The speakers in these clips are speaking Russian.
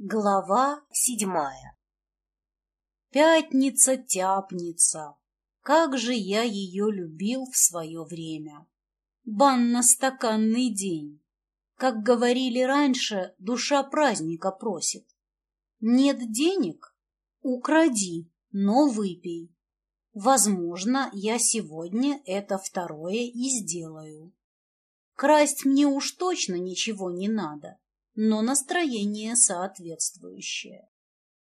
Глава седьмая Пятница-тяпница. Как же я ее любил в свое время. Банно-стаканный день. Как говорили раньше, душа праздника просит. Нет денег? Укради, но выпей. Возможно, я сегодня это второе и сделаю. Красть мне уж точно ничего не надо но настроение соответствующее.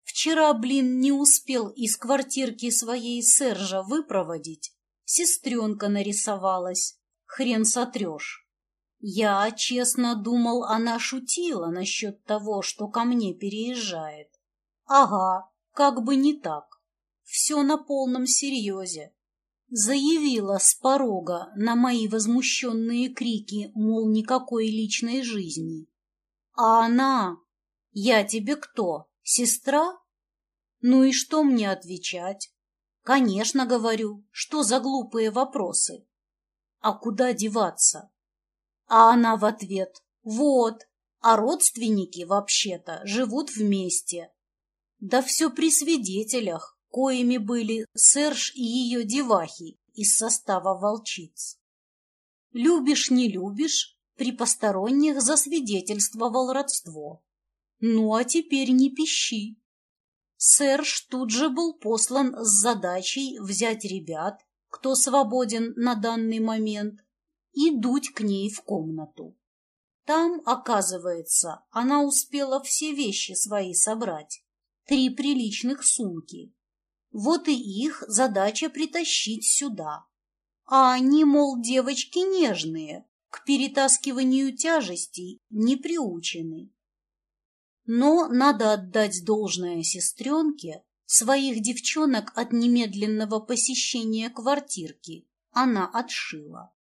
Вчера, блин, не успел из квартирки своей Сержа выпроводить, сестренка нарисовалась, хрен сотрешь. Я, честно, думал, она шутила насчет того, что ко мне переезжает. Ага, как бы не так. Все на полном серьезе. Заявила с порога на мои возмущенные крики, мол, никакой личной жизни. А она... Я тебе кто, сестра? Ну и что мне отвечать? Конечно, говорю, что за глупые вопросы? А куда деваться? А она в ответ, вот, а родственники вообще-то живут вместе. Да все при свидетелях, коими были Серж и ее девахи из состава волчиц. Любишь, не любишь, при посторонних засвидетельствовал родство. Ну, а теперь не пищи. Сэрж тут же был послан с задачей взять ребят, кто свободен на данный момент, и дуть к ней в комнату. Там, оказывается, она успела все вещи свои собрать, три приличных сумки. Вот и их задача притащить сюда. А они, мол, девочки нежные, к перетаскиванию тяжестей не приучены. Но надо отдать должное сестренке, своих девчонок от немедленного посещения квартирки она отшила.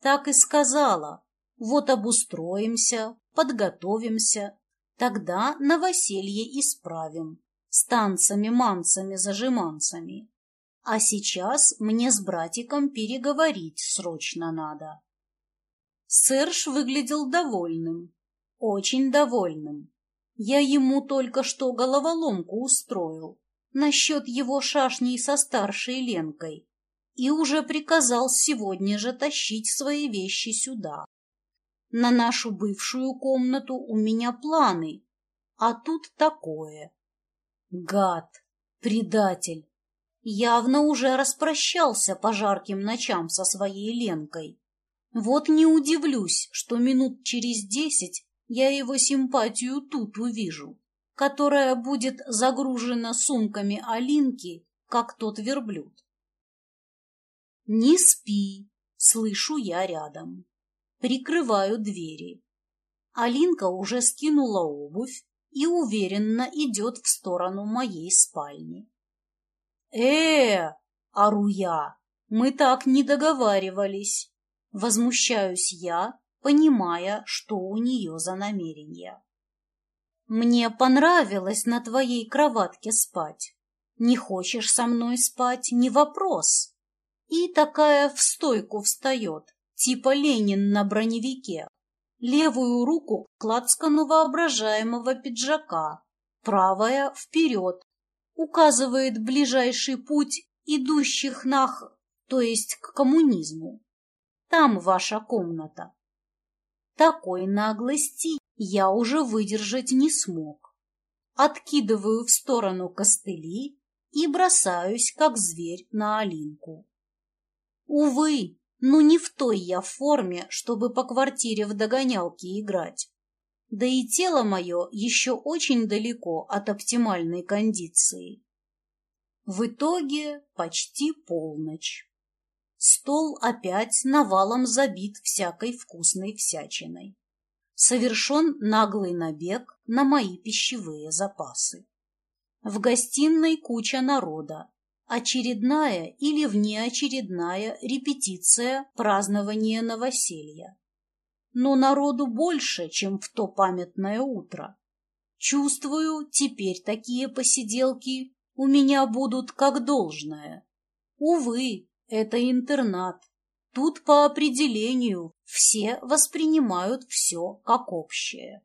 Так и сказала, вот обустроимся, подготовимся, тогда новоселье исправим, с танцами-манцами-зажиманцами. А сейчас мне с братиком переговорить срочно надо. Серж выглядел довольным, очень довольным. Я ему только что головоломку устроил насчет его шашней со старшей Ленкой и уже приказал сегодня же тащить свои вещи сюда. На нашу бывшую комнату у меня планы, а тут такое. Гад, предатель, явно уже распрощался по жарким ночам со своей Ленкой вот не удивлюсь, что минут через десять я его симпатию тут увижу, которая будет загружена сумками Алинки, как тот верблюд. «Не спи!» — слышу я рядом. Прикрываю двери. Алинка уже скинула обувь и уверенно идет в сторону моей спальни. э ору я! Мы так не договаривались. Возмущаюсь я, понимая, что у нее за намерение. Мне понравилось на твоей кроватке спать. Не хочешь со мной спать — не вопрос. И такая в стойку встает, типа Ленин на броневике. Левую руку к лацкану воображаемого пиджака, правая вперед. Указывает ближайший путь идущих нах, то есть к коммунизму. Там ваша комната. Такой наглости я уже выдержать не смог. Откидываю в сторону костыли и бросаюсь, как зверь, на Алинку. Увы, ну не в той я форме, чтобы по квартире в догонялки играть. Да и тело мое еще очень далеко от оптимальной кондиции. В итоге почти полночь. Стол опять навалом забит всякой вкусной всячиной. Совершен наглый набег на мои пищевые запасы. В гостиной куча народа. Очередная или внеочередная репетиция празднования новоселья. Но народу больше, чем в то памятное утро. Чувствую, теперь такие посиделки у меня будут как должное. Увы, это интернат. Тут по определению все воспринимают все как общее.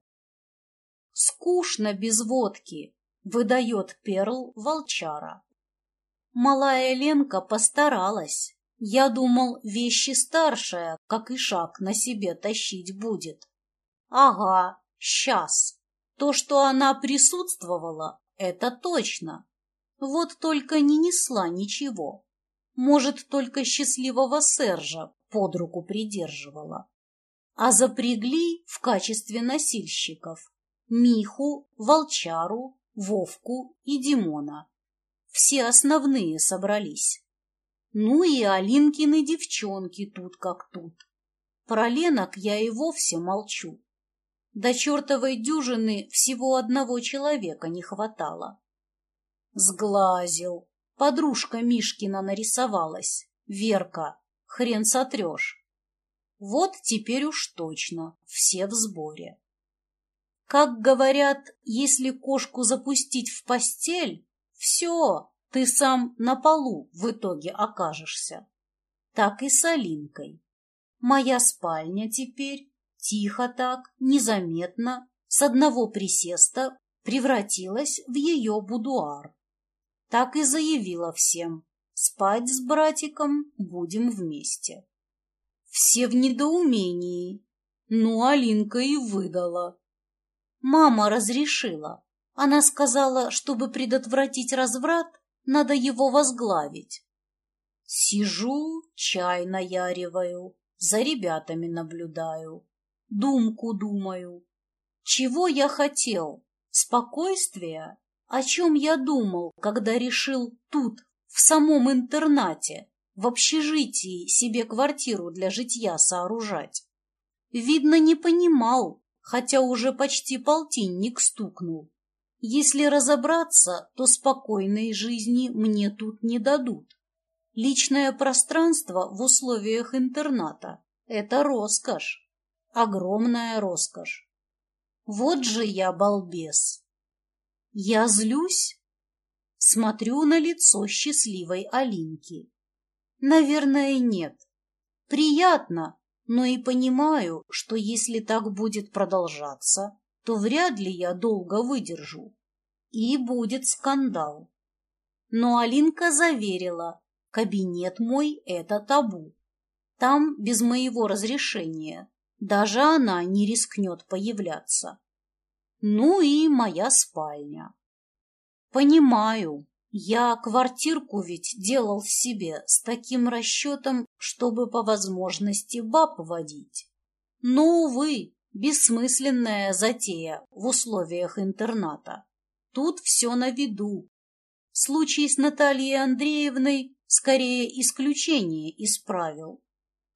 Скучно без водки, выдает перл волчара. Малая Ленка постаралась. Я думал, вещи старшая, как и шаг на себе тащить будет. Ага, сейчас. То, что она присутствовала, это точно. Вот только не несла ничего. Может, только счастливого Сержа под руку придерживала. А запрягли в качестве носильщиков Миху, Волчару, Вовку и Димона. Все основные собрались. Ну и Алинкины девчонки тут как тут. Про Ленок я и вовсе молчу. До чертовой дюжины всего одного человека не хватало. Сглазил. Подружка Мишкина нарисовалась. Верка. Хрен сотрешь. Вот теперь уж точно все в сборе. Как говорят, если кошку запустить в постель, все, ты сам на полу в итоге окажешься. Так и с Алинкой. Моя спальня теперь, тихо так, незаметно, с одного присеста превратилась в ее будуар. Так и заявила всем, спать с братиком будем вместе. Все в недоумении. Ну, Алинка и выдала. Мама разрешила. Она сказала, чтобы предотвратить разврат, надо его возглавить. Сижу, чай наяриваю, за ребятами наблюдаю, думку думаю. Чего я хотел? Спокойствия? О чем я думал, когда решил тут, в самом интернате, в общежитии себе квартиру для житья сооружать? Видно, не понимал, хотя уже почти полтинник стукнул. Если разобраться, то спокойной жизни мне тут не дадут. Личное пространство в условиях интерната – это роскошь, огромная роскошь. Вот же я балбес. Я злюсь? Смотрю на лицо счастливой Алинки. Наверное, нет. Приятно, но и понимаю, что если так будет продолжаться, то вряд ли я долго выдержу. И будет скандал. Но Алинка заверила, кабинет мой — это табу. Там без моего разрешения даже она не рискнет появляться. Ну и моя спальня. Понимаю, я квартирку ведь делал себе с таким расчетом, чтобы по возможности баб водить. Но, увы, Бессмысленная затея в условиях интерната. Тут все на виду. Случай с Натальей Андреевной скорее исключение из правил.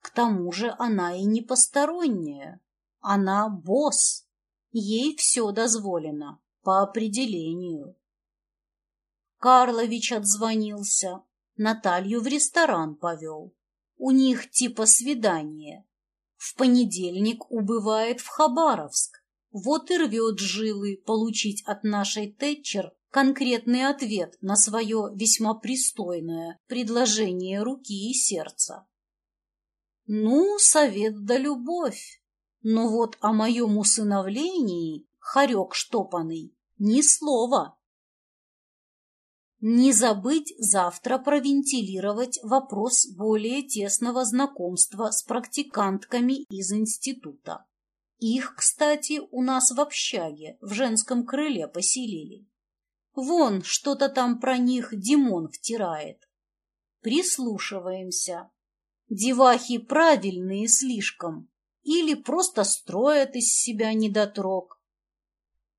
К тому же она и не посторонняя. Она босс. Ей все дозволено по определению. Карлович отзвонился, Наталью в ресторан повел. У них типа свидание. В понедельник убывает в Хабаровск. Вот и рвет жилы получить от нашей Тэтчер конкретный ответ на свое весьма пристойное предложение руки и сердца. Ну, совет да любовь. Но вот о моем усыновлении, хорек штопанный, ни слова. Не забыть завтра провентилировать вопрос более тесного знакомства с практикантками из института. Их, кстати, у нас в общаге, в женском крыле поселили. Вон, что-то там про них Димон втирает. Прислушиваемся. Девахи правильные слишком или просто строят из себя недотрог.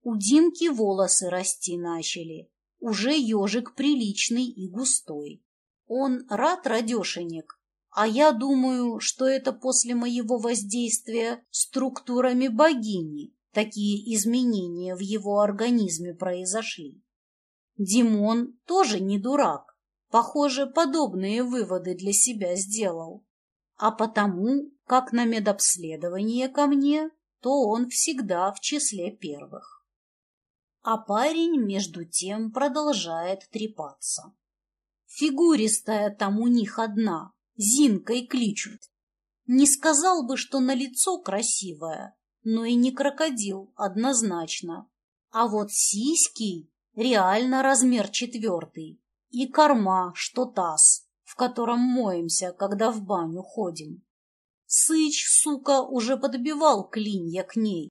У Димки волосы расти начали уже ежик приличный и густой. Он рад радешенек, а я думаю, что это после моего воздействия структурами богини такие изменения в его организме произошли. Димон тоже не дурак, похоже, подобные выводы для себя сделал. А потому, как на медобследование ко мне, то он всегда в числе первых. А парень, между тем, продолжает трепаться. Фигуристая там у них одна, Зинкой кличут. Не сказал бы, что на лицо красивая, но и не крокодил однозначно. А вот сиськи реально размер четвертый, и корма, что таз, в котором моемся, когда в баню ходим. Сыч, сука, уже подбивал клинья к ней.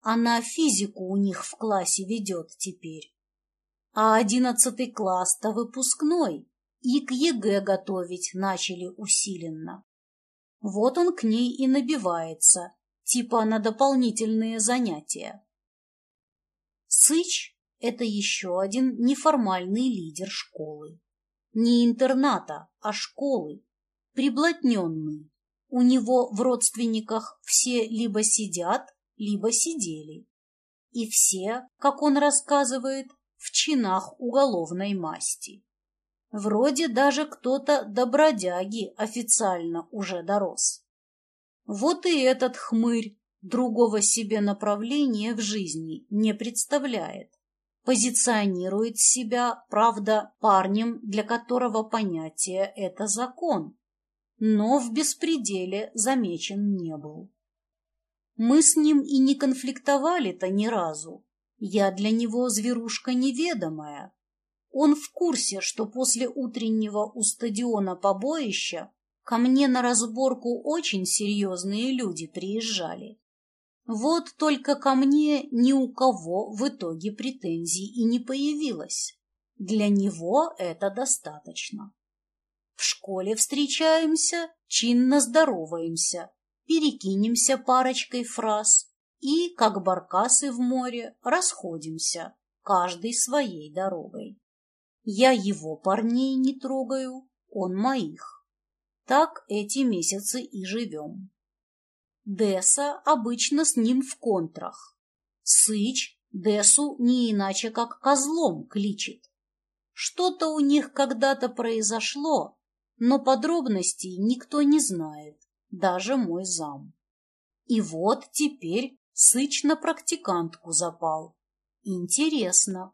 Она физику у них в классе ведет теперь. А одиннадцатый класс-то выпускной, и к ЕГЭ готовить начали усиленно. Вот он к ней и набивается, типа на дополнительные занятия. Сыч – это еще один неформальный лидер школы. Не интерната, а школы, приблотненный. У него в родственниках все либо сидят, либо сидели. И все, как он рассказывает, в чинах уголовной масти. Вроде даже кто-то до бродяги официально уже дорос. Вот и этот хмырь другого себе направления в жизни не представляет. Позиционирует себя, правда, парнем, для которого понятие – это закон, но в беспределе замечен не был. Мы с ним и не конфликтовали-то ни разу. Я для него зверушка неведомая. Он в курсе, что после утреннего у стадиона побоища ко мне на разборку очень серьезные люди приезжали. Вот только ко мне ни у кого в итоге претензий и не появилось. Для него это достаточно. В школе встречаемся, чинно здороваемся, перекинемся парочкой фраз и, как баркасы в море, расходимся, каждый своей дорогой. Я его парней не трогаю, он моих. Так эти месяцы и живем. Деса обычно с ним в контрах. Сыч Десу не иначе как козлом кличет. Что-то у них когда-то произошло, но подробностей никто не знает, даже мой зам. И вот теперь Сыч на практикантку запал. Интересно.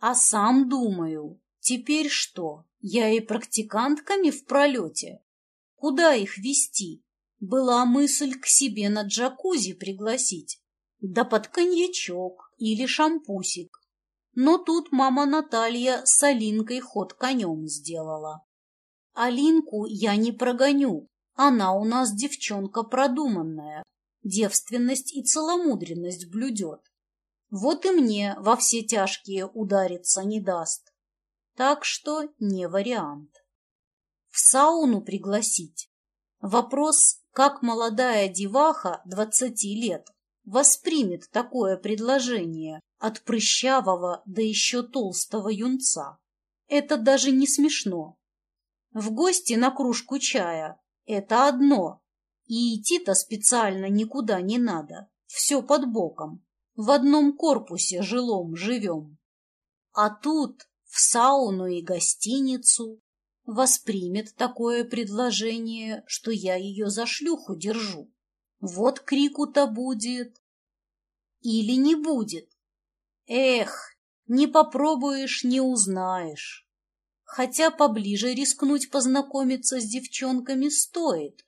А сам думаю, теперь что, я и практикантками в пролете? Куда их вести? Была мысль к себе на джакузи пригласить, да под коньячок или шампусик. Но тут мама Наталья с Алинкой ход конем сделала. Алинку я не прогоню, она у нас девчонка продуманная, девственность и целомудренность блюдет. Вот и мне во все тяжкие удариться не даст. Так что не вариант. В сауну пригласить. Вопрос как молодая деваха двадцати лет воспримет такое предложение от прыщавого да еще толстого юнца? Это даже не смешно. В гости на кружку чая – это одно, и идти-то специально никуда не надо, все под боком, в одном корпусе жилом живем. А тут в сауну и гостиницу, воспримет такое предложение, что я ее за шлюху держу. Вот крику-то будет. Или не будет. Эх, не попробуешь, не узнаешь. Хотя поближе рискнуть познакомиться с девчонками стоит.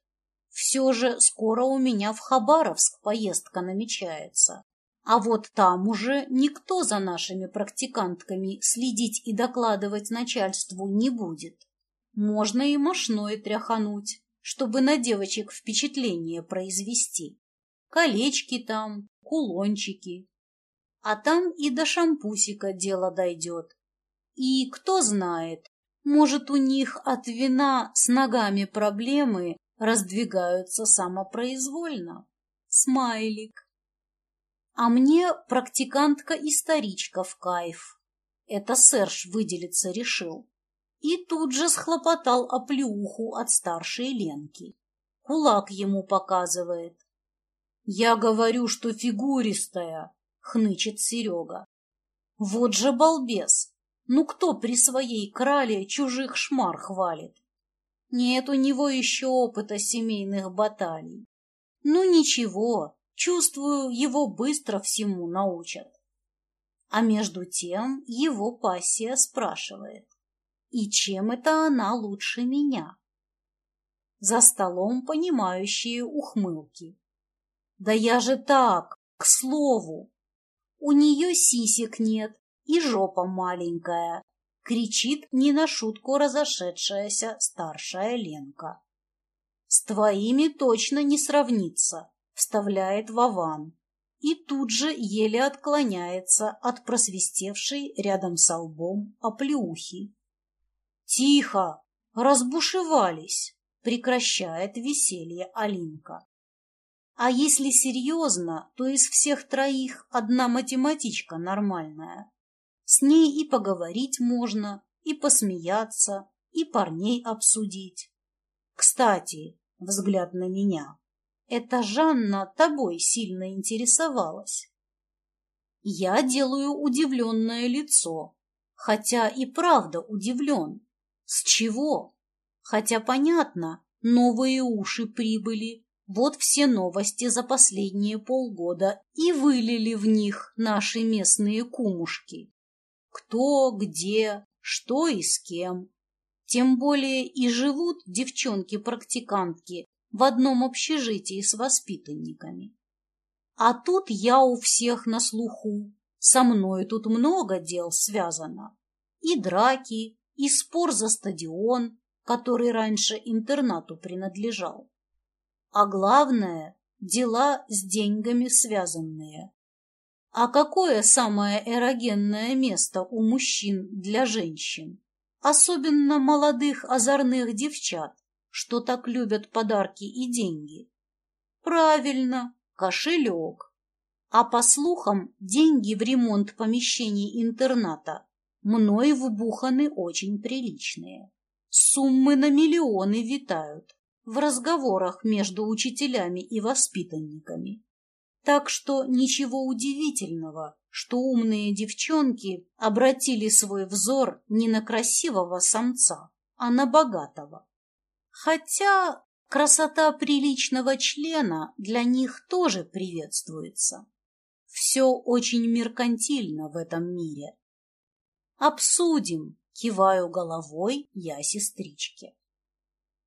Все же скоро у меня в Хабаровск поездка намечается. А вот там уже никто за нашими практикантками следить и докладывать начальству не будет. Можно и мошной тряхануть, чтобы на девочек впечатление произвести. Колечки там, кулончики. А там и до шампусика дело дойдет. И кто знает, может, у них от вина с ногами проблемы раздвигаются самопроизвольно. Смайлик. А мне практикантка-историчка в кайф. Это Серж выделиться решил и тут же схлопотал оплюху от старшей Ленки. Кулак ему показывает. «Я говорю, что фигуристая», — хнычет Серега. «Вот же балбес! Ну кто при своей крале чужих шмар хвалит? Нет у него еще опыта семейных баталий. Ну ничего, чувствую, его быстро всему научат». А между тем его пассия спрашивает. И чем это она лучше меня? За столом понимающие ухмылки. Да я же так, к слову. У нее сисек нет и жопа маленькая, кричит не на шутку разошедшаяся старшая Ленка. С твоими точно не сравнится, вставляет Вован и тут же еле отклоняется от просвистевшей рядом со лбом оплеухи. «Тихо! Разбушевались!» — прекращает веселье Алинка. А если серьезно, то из всех троих одна математичка нормальная. С ней и поговорить можно, и посмеяться, и парней обсудить. Кстати, взгляд на меня. Это Жанна тобой сильно интересовалась. Я делаю удивленное лицо, хотя и правда удивлен. С чего? Хотя понятно, новые уши прибыли, вот все новости за последние полгода и вылили в них наши местные кумушки. Кто, где, что и с кем. Тем более и живут девчонки-практикантки в одном общежитии с воспитанниками. А тут я у всех на слуху. Со мной тут много дел связано. И драки, и спор за стадион, который раньше интернату принадлежал. А главное – дела с деньгами связанные. А какое самое эрогенное место у мужчин для женщин? Особенно молодых озорных девчат, что так любят подарки и деньги? Правильно, кошелек. А по слухам, деньги в ремонт помещений интерната мной вбуханы очень приличные. Суммы на миллионы витают в разговорах между учителями и воспитанниками. Так что ничего удивительного, что умные девчонки обратили свой взор не на красивого самца, а на богатого. Хотя красота приличного члена для них тоже приветствуется. Все очень меркантильно в этом мире. Обсудим, киваю головой я сестричке.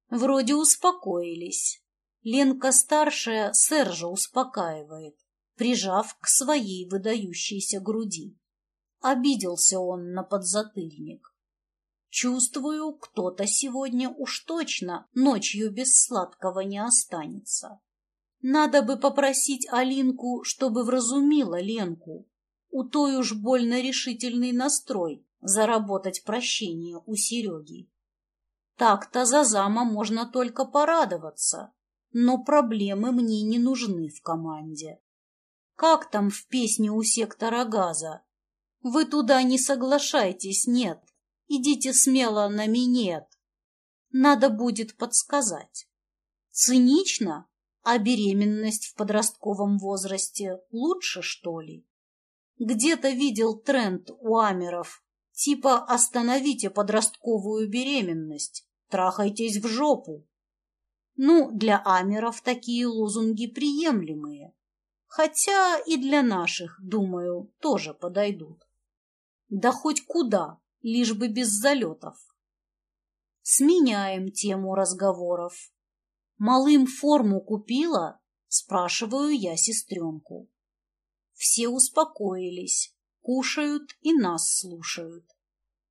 Вроде успокоились. Ленка старшая Сержа успокаивает, прижав к своей выдающейся груди. Обиделся он на подзатыльник. Чувствую, кто-то сегодня уж точно ночью без сладкого не останется. Надо бы попросить Алинку, чтобы вразумила Ленку. У той уж больно решительный настрой заработать прощение у Сереги. Так-то за зама можно только порадоваться, но проблемы мне не нужны в команде. Как там в песне у сектора газа? Вы туда не соглашайтесь, нет. Идите смело на минет. Надо будет подсказать. Цинично, а беременность в подростковом возрасте лучше, что ли? Где-то видел тренд у амеров, типа «остановите подростковую беременность, трахайтесь в жопу». Ну, для амеров такие лозунги приемлемые, хотя и для наших, думаю, тоже подойдут. Да хоть куда, лишь бы без залетов. Сменяем тему разговоров. Малым форму купила? Спрашиваю я сестренку. Все успокоились, кушают и нас слушают.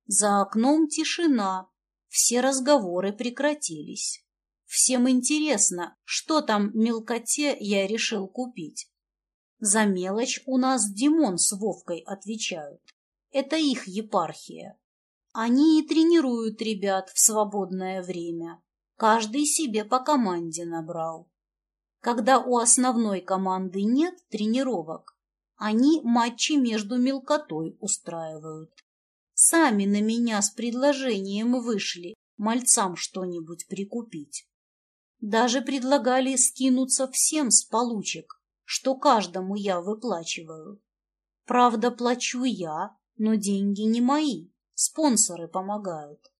За окном тишина, все разговоры прекратились. Всем интересно, что там мелкоте я решил купить. За мелочь у нас Димон с Вовкой отвечают. Это их епархия. Они и тренируют ребят в свободное время. Каждый себе по команде набрал. Когда у основной команды нет тренировок, они матчи между мелкотой устраивают. Сами на меня с предложением вышли мальцам что-нибудь прикупить. Даже предлагали скинуться всем с получек, что каждому я выплачиваю. Правда, плачу я, но деньги не мои. Спонсоры помогают.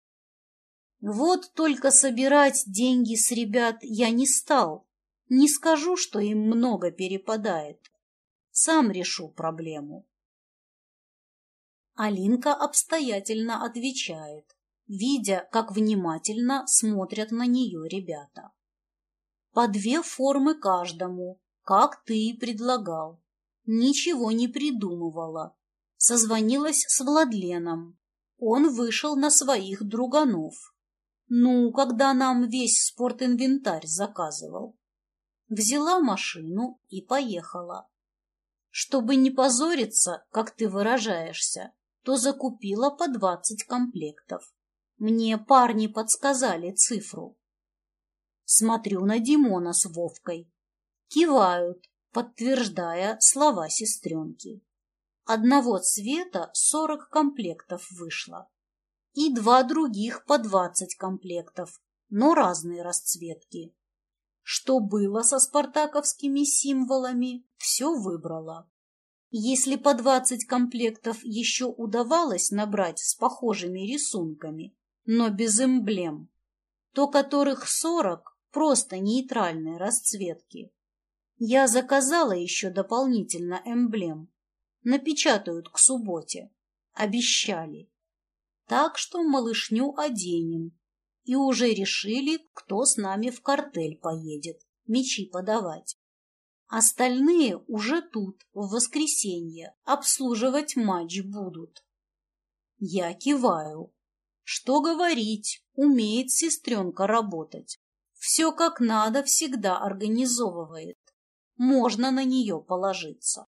Вот только собирать деньги с ребят я не стал. Не скажу, что им много перепадает. Сам решу проблему. Алинка обстоятельно отвечает, видя, как внимательно смотрят на нее ребята. По две формы каждому, как ты и предлагал. Ничего не придумывала. Созвонилась с Владленом. Он вышел на своих друганов. Ну, когда нам весь спортинвентарь заказывал. Взяла машину и поехала. Чтобы не позориться, как ты выражаешься, то закупила по двадцать комплектов. Мне парни подсказали цифру. Смотрю на Димона с Вовкой. Кивают, подтверждая слова сестренки. Одного цвета сорок комплектов вышло. И два других по двадцать комплектов, но разные расцветки. Что было со спартаковскими символами, все выбрала. Если по двадцать комплектов еще удавалось набрать с похожими рисунками, но без эмблем, то которых сорок просто нейтральной расцветки. Я заказала еще дополнительно эмблем. Напечатают к субботе. Обещали. Так что малышню оденем, и уже решили, кто с нами в картель поедет, мечи подавать. Остальные уже тут, в воскресенье, обслуживать матч будут. Я киваю. Что говорить, умеет сестренка работать. Все как надо всегда организовывает. Можно на нее положиться.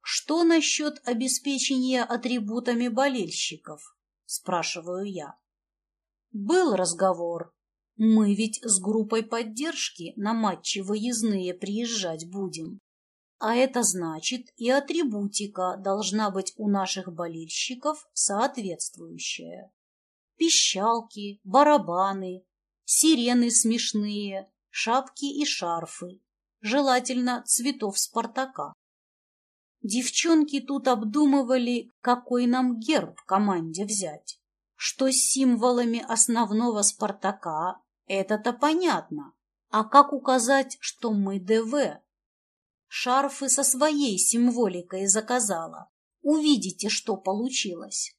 Что насчет обеспечения атрибутами болельщиков? Спрашиваю я. Был разговор. Мы ведь с группой поддержки на матчи выездные приезжать будем. А это значит, и атрибутика должна быть у наших болельщиков соответствующая. Пищалки, барабаны, сирены смешные, шапки и шарфы, желательно цветов Спартака. Девчонки тут обдумывали, какой нам герб команде взять. Что с символами основного Спартака, это-то понятно. А как указать, что мы ДВ? Шарфы со своей символикой заказала. Увидите, что получилось.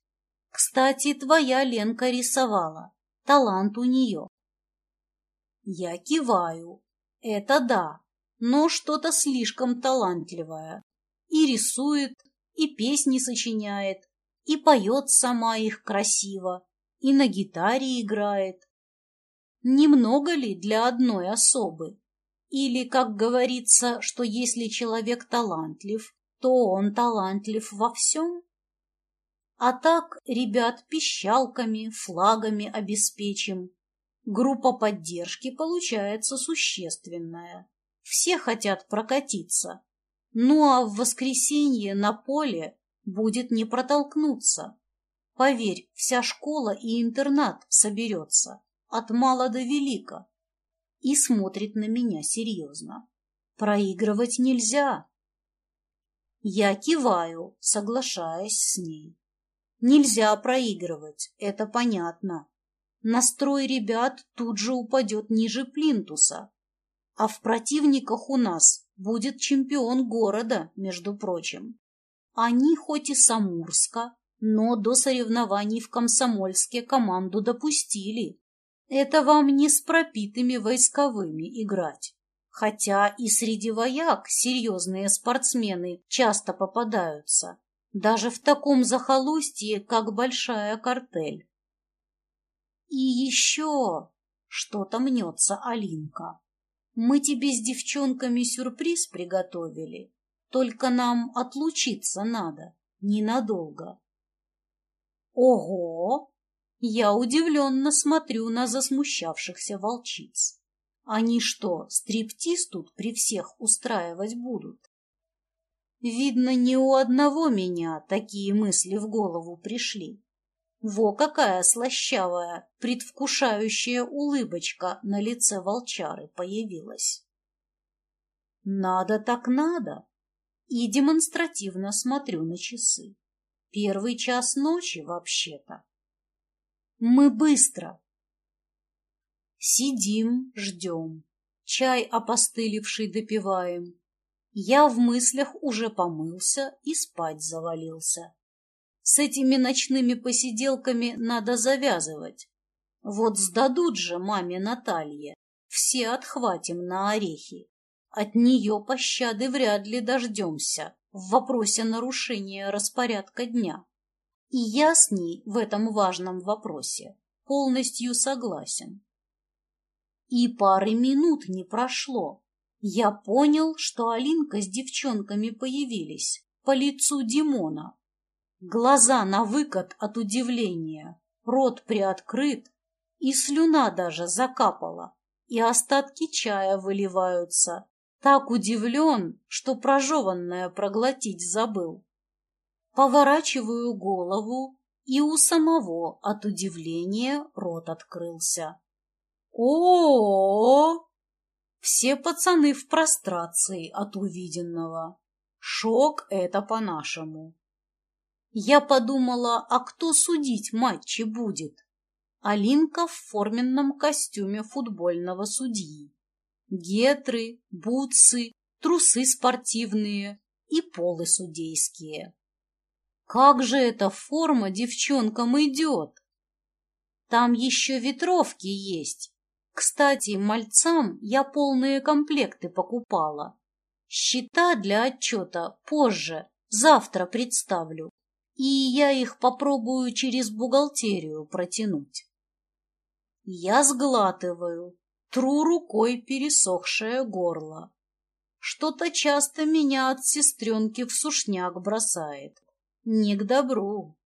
Кстати, твоя Ленка рисовала. Талант у нее. Я киваю. Это да, но что-то слишком талантливое. И рисует, и песни сочиняет, и поет сама их красиво, и на гитаре играет. Немного ли для одной особы? Или, как говорится, что если человек талантлив, то он талантлив во всем? А так ребят пищалками, флагами обеспечим. Группа поддержки получается существенная. Все хотят прокатиться. Ну а в воскресенье на поле будет не протолкнуться. Поверь, вся школа и интернат соберется, от мала до велика, и смотрит на меня серьезно. Проигрывать нельзя. Я киваю, соглашаясь с ней. Нельзя проигрывать, это понятно. Настрой ребят тут же упадет ниже плинтуса. А в противниках у нас будет чемпион города, между прочим. Они хоть и Самурска, но до соревнований в Комсомольске команду допустили. Это вам не с пропитыми войсковыми играть. Хотя и среди вояк серьезные спортсмены часто попадаются, даже в таком захолустье, как большая картель. И еще что-то мнется Алинка. Мы тебе с девчонками сюрприз приготовили. Только нам отлучиться надо, ненадолго. Ого! Я удивленно смотрю на засмущавшихся волчиц. Они что, стриптиз тут при всех устраивать будут? Видно, не у одного меня такие мысли в голову пришли. Во какая слащавая, предвкушающая улыбочка на лице волчары появилась. Надо так надо и демонстративно смотрю на часы. Первый час ночи, вообще-то. Мы быстро. Сидим, ждем. Чай опостылевший допиваем. Я в мыслях уже помылся и спать завалился. С этими ночными посиделками надо завязывать. Вот сдадут же маме Наталье. Все отхватим на орехи. От нее пощады вряд ли дождемся в вопросе нарушения распорядка дня. И я с ней в этом важном вопросе полностью согласен. И пары минут не прошло. Я понял, что Алинка с девчонками появились по лицу Димона. Глаза на выкат от удивления, рот приоткрыт, и слюна даже закапала, и остатки чая выливаются. Так удивлен, что прожеванное проглотить забыл. Поворачиваю голову, и у самого от удивления рот открылся. о, -о, -о, Все пацаны в прострации от увиденного. Шок это по-нашему. Я подумала, а кто судить матчи будет? Алинка в форменном костюме футбольного судьи. Гетры, бутсы, трусы спортивные и полы судейские. Как же эта форма девчонкам идет? Там еще ветровки есть. Кстати, мальцам я полные комплекты покупала. Счета для отчета позже, завтра представлю и я их попробую через бухгалтерию протянуть. Я сглатываю, тру рукой пересохшее горло. Что-то часто меня от сестренки в сушняк бросает. Не к добру.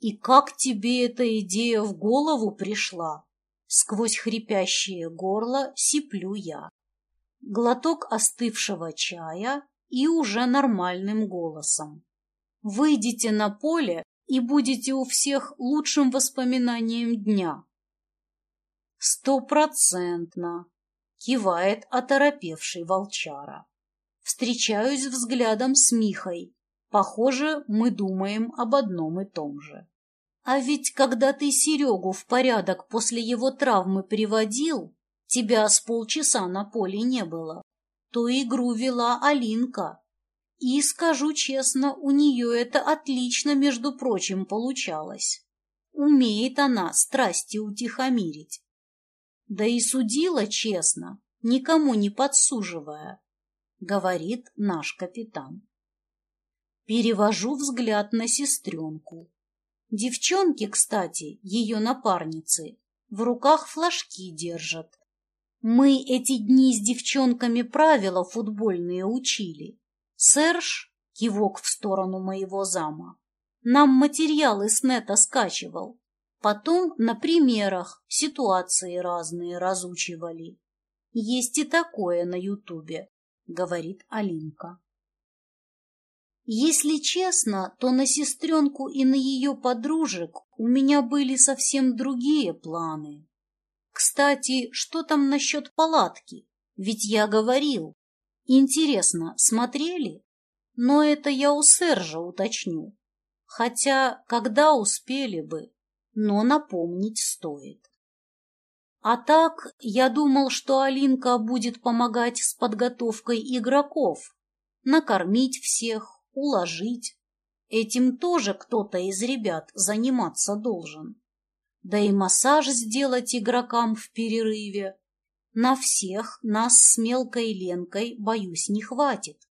И как тебе эта идея в голову пришла? Сквозь хрипящее горло сиплю я. Глоток остывшего чая и уже нормальным голосом. Выйдите на поле и будете у всех лучшим воспоминанием дня. Стопроцентно, кивает оторопевший волчара. Встречаюсь взглядом с Михой. Похоже, мы думаем об одном и том же. А ведь когда ты Серегу в порядок после его травмы приводил, тебя с полчаса на поле не было, то игру вела Алинка, и, скажу честно, у нее это отлично, между прочим, получалось. Умеет она страсти утихомирить. Да и судила честно, никому не подсуживая, говорит наш капитан. Перевожу взгляд на сестренку. Девчонки, кстати, ее напарницы, в руках флажки держат. Мы эти дни с девчонками правила футбольные учили. Серж, кивок в сторону моего зама, нам материалы с нета скачивал. Потом на примерах ситуации разные разучивали. Есть и такое на ютубе, говорит Алинка. Если честно, то на сестренку и на ее подружек у меня были совсем другие планы. Кстати, что там насчет палатки? Ведь я говорил, Интересно, смотрели? Но это я у Сержа уточню. Хотя, когда успели бы, но напомнить стоит. А так, я думал, что Алинка будет помогать с подготовкой игроков, накормить всех, уложить. Этим тоже кто-то из ребят заниматься должен. Да и массаж сделать игрокам в перерыве. На всех нас с мелкой Ленкой, боюсь, не хватит.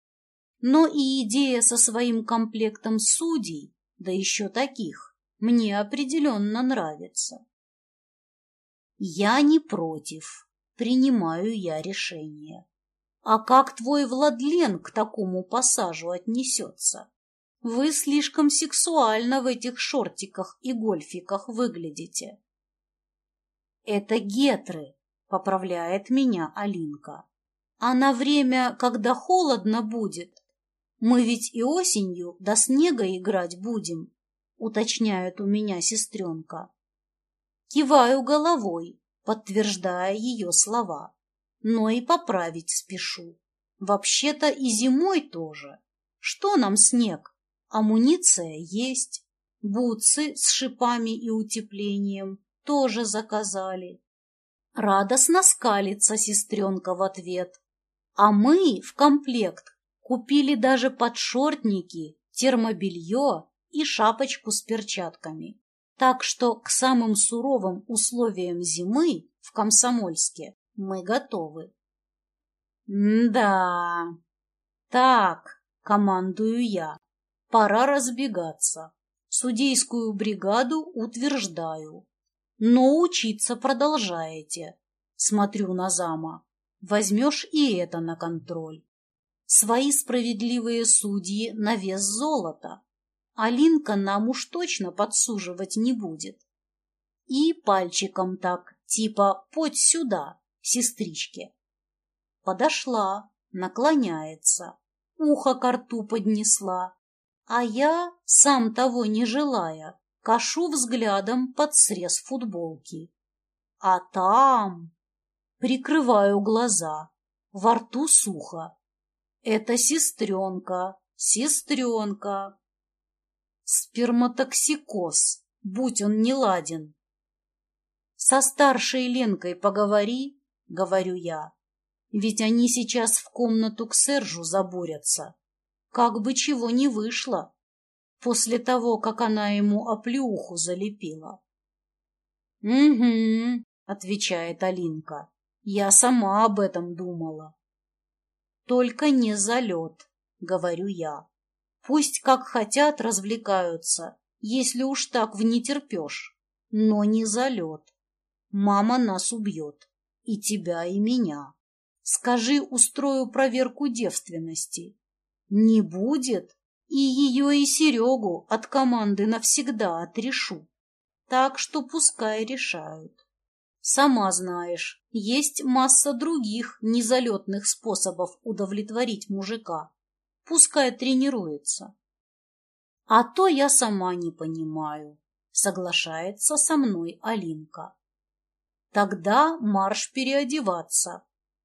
Но и идея со своим комплектом судей, да еще таких, мне определенно нравится. Я не против, принимаю я решение. А как твой Владлен к такому пассажу отнесется? Вы слишком сексуально в этих шортиках и гольфиках выглядите. Это гетры, поправляет меня Алинка. А на время, когда холодно будет, мы ведь и осенью до снега играть будем, уточняет у меня сестренка. Киваю головой, подтверждая ее слова, но и поправить спешу. Вообще-то и зимой тоже. Что нам снег? Амуниция есть. Бутсы с шипами и утеплением тоже заказали. Радостно скалится сестренка в ответ. А мы в комплект купили даже подшортники, термобелье и шапочку с перчатками. Так что к самым суровым условиям зимы в Комсомольске мы готовы. Да. Так, командую я. Пора разбегаться. Судейскую бригаду утверждаю. Но учиться продолжаете. Смотрю на зама. Возьмешь и это на контроль. Свои справедливые судьи на вес золота. Алинка нам уж точно подсуживать не будет. И пальчиком так, типа «подь сюда, сестричке». Подошла, наклоняется, ухо к рту поднесла, а я, сам того не желая, кашу взглядом под срез футболки. А там... Прикрываю глаза, во рту сухо. Это сестренка, сестренка. Сперматоксикоз, будь он не ладен. Со старшей Ленкой поговори, говорю я, ведь они сейчас в комнату к Сержу забурятся. Как бы чего не вышло после того, как она ему оплюху залепила. — Угу, — отвечает Алинка, — я сама об этом думала. — Только не залет, — говорю я. Пусть как хотят развлекаются, если уж так в не терпешь, но не залет. Мама нас убьет, и тебя, и меня. Скажи, устрою проверку девственности. Не будет, и ее, и Серегу от команды навсегда отрешу. Так что пускай решают. Сама знаешь, есть масса других незалетных способов удовлетворить мужика. Пускай тренируется. А то я сама не понимаю, соглашается со мной Алинка. Тогда марш переодеваться.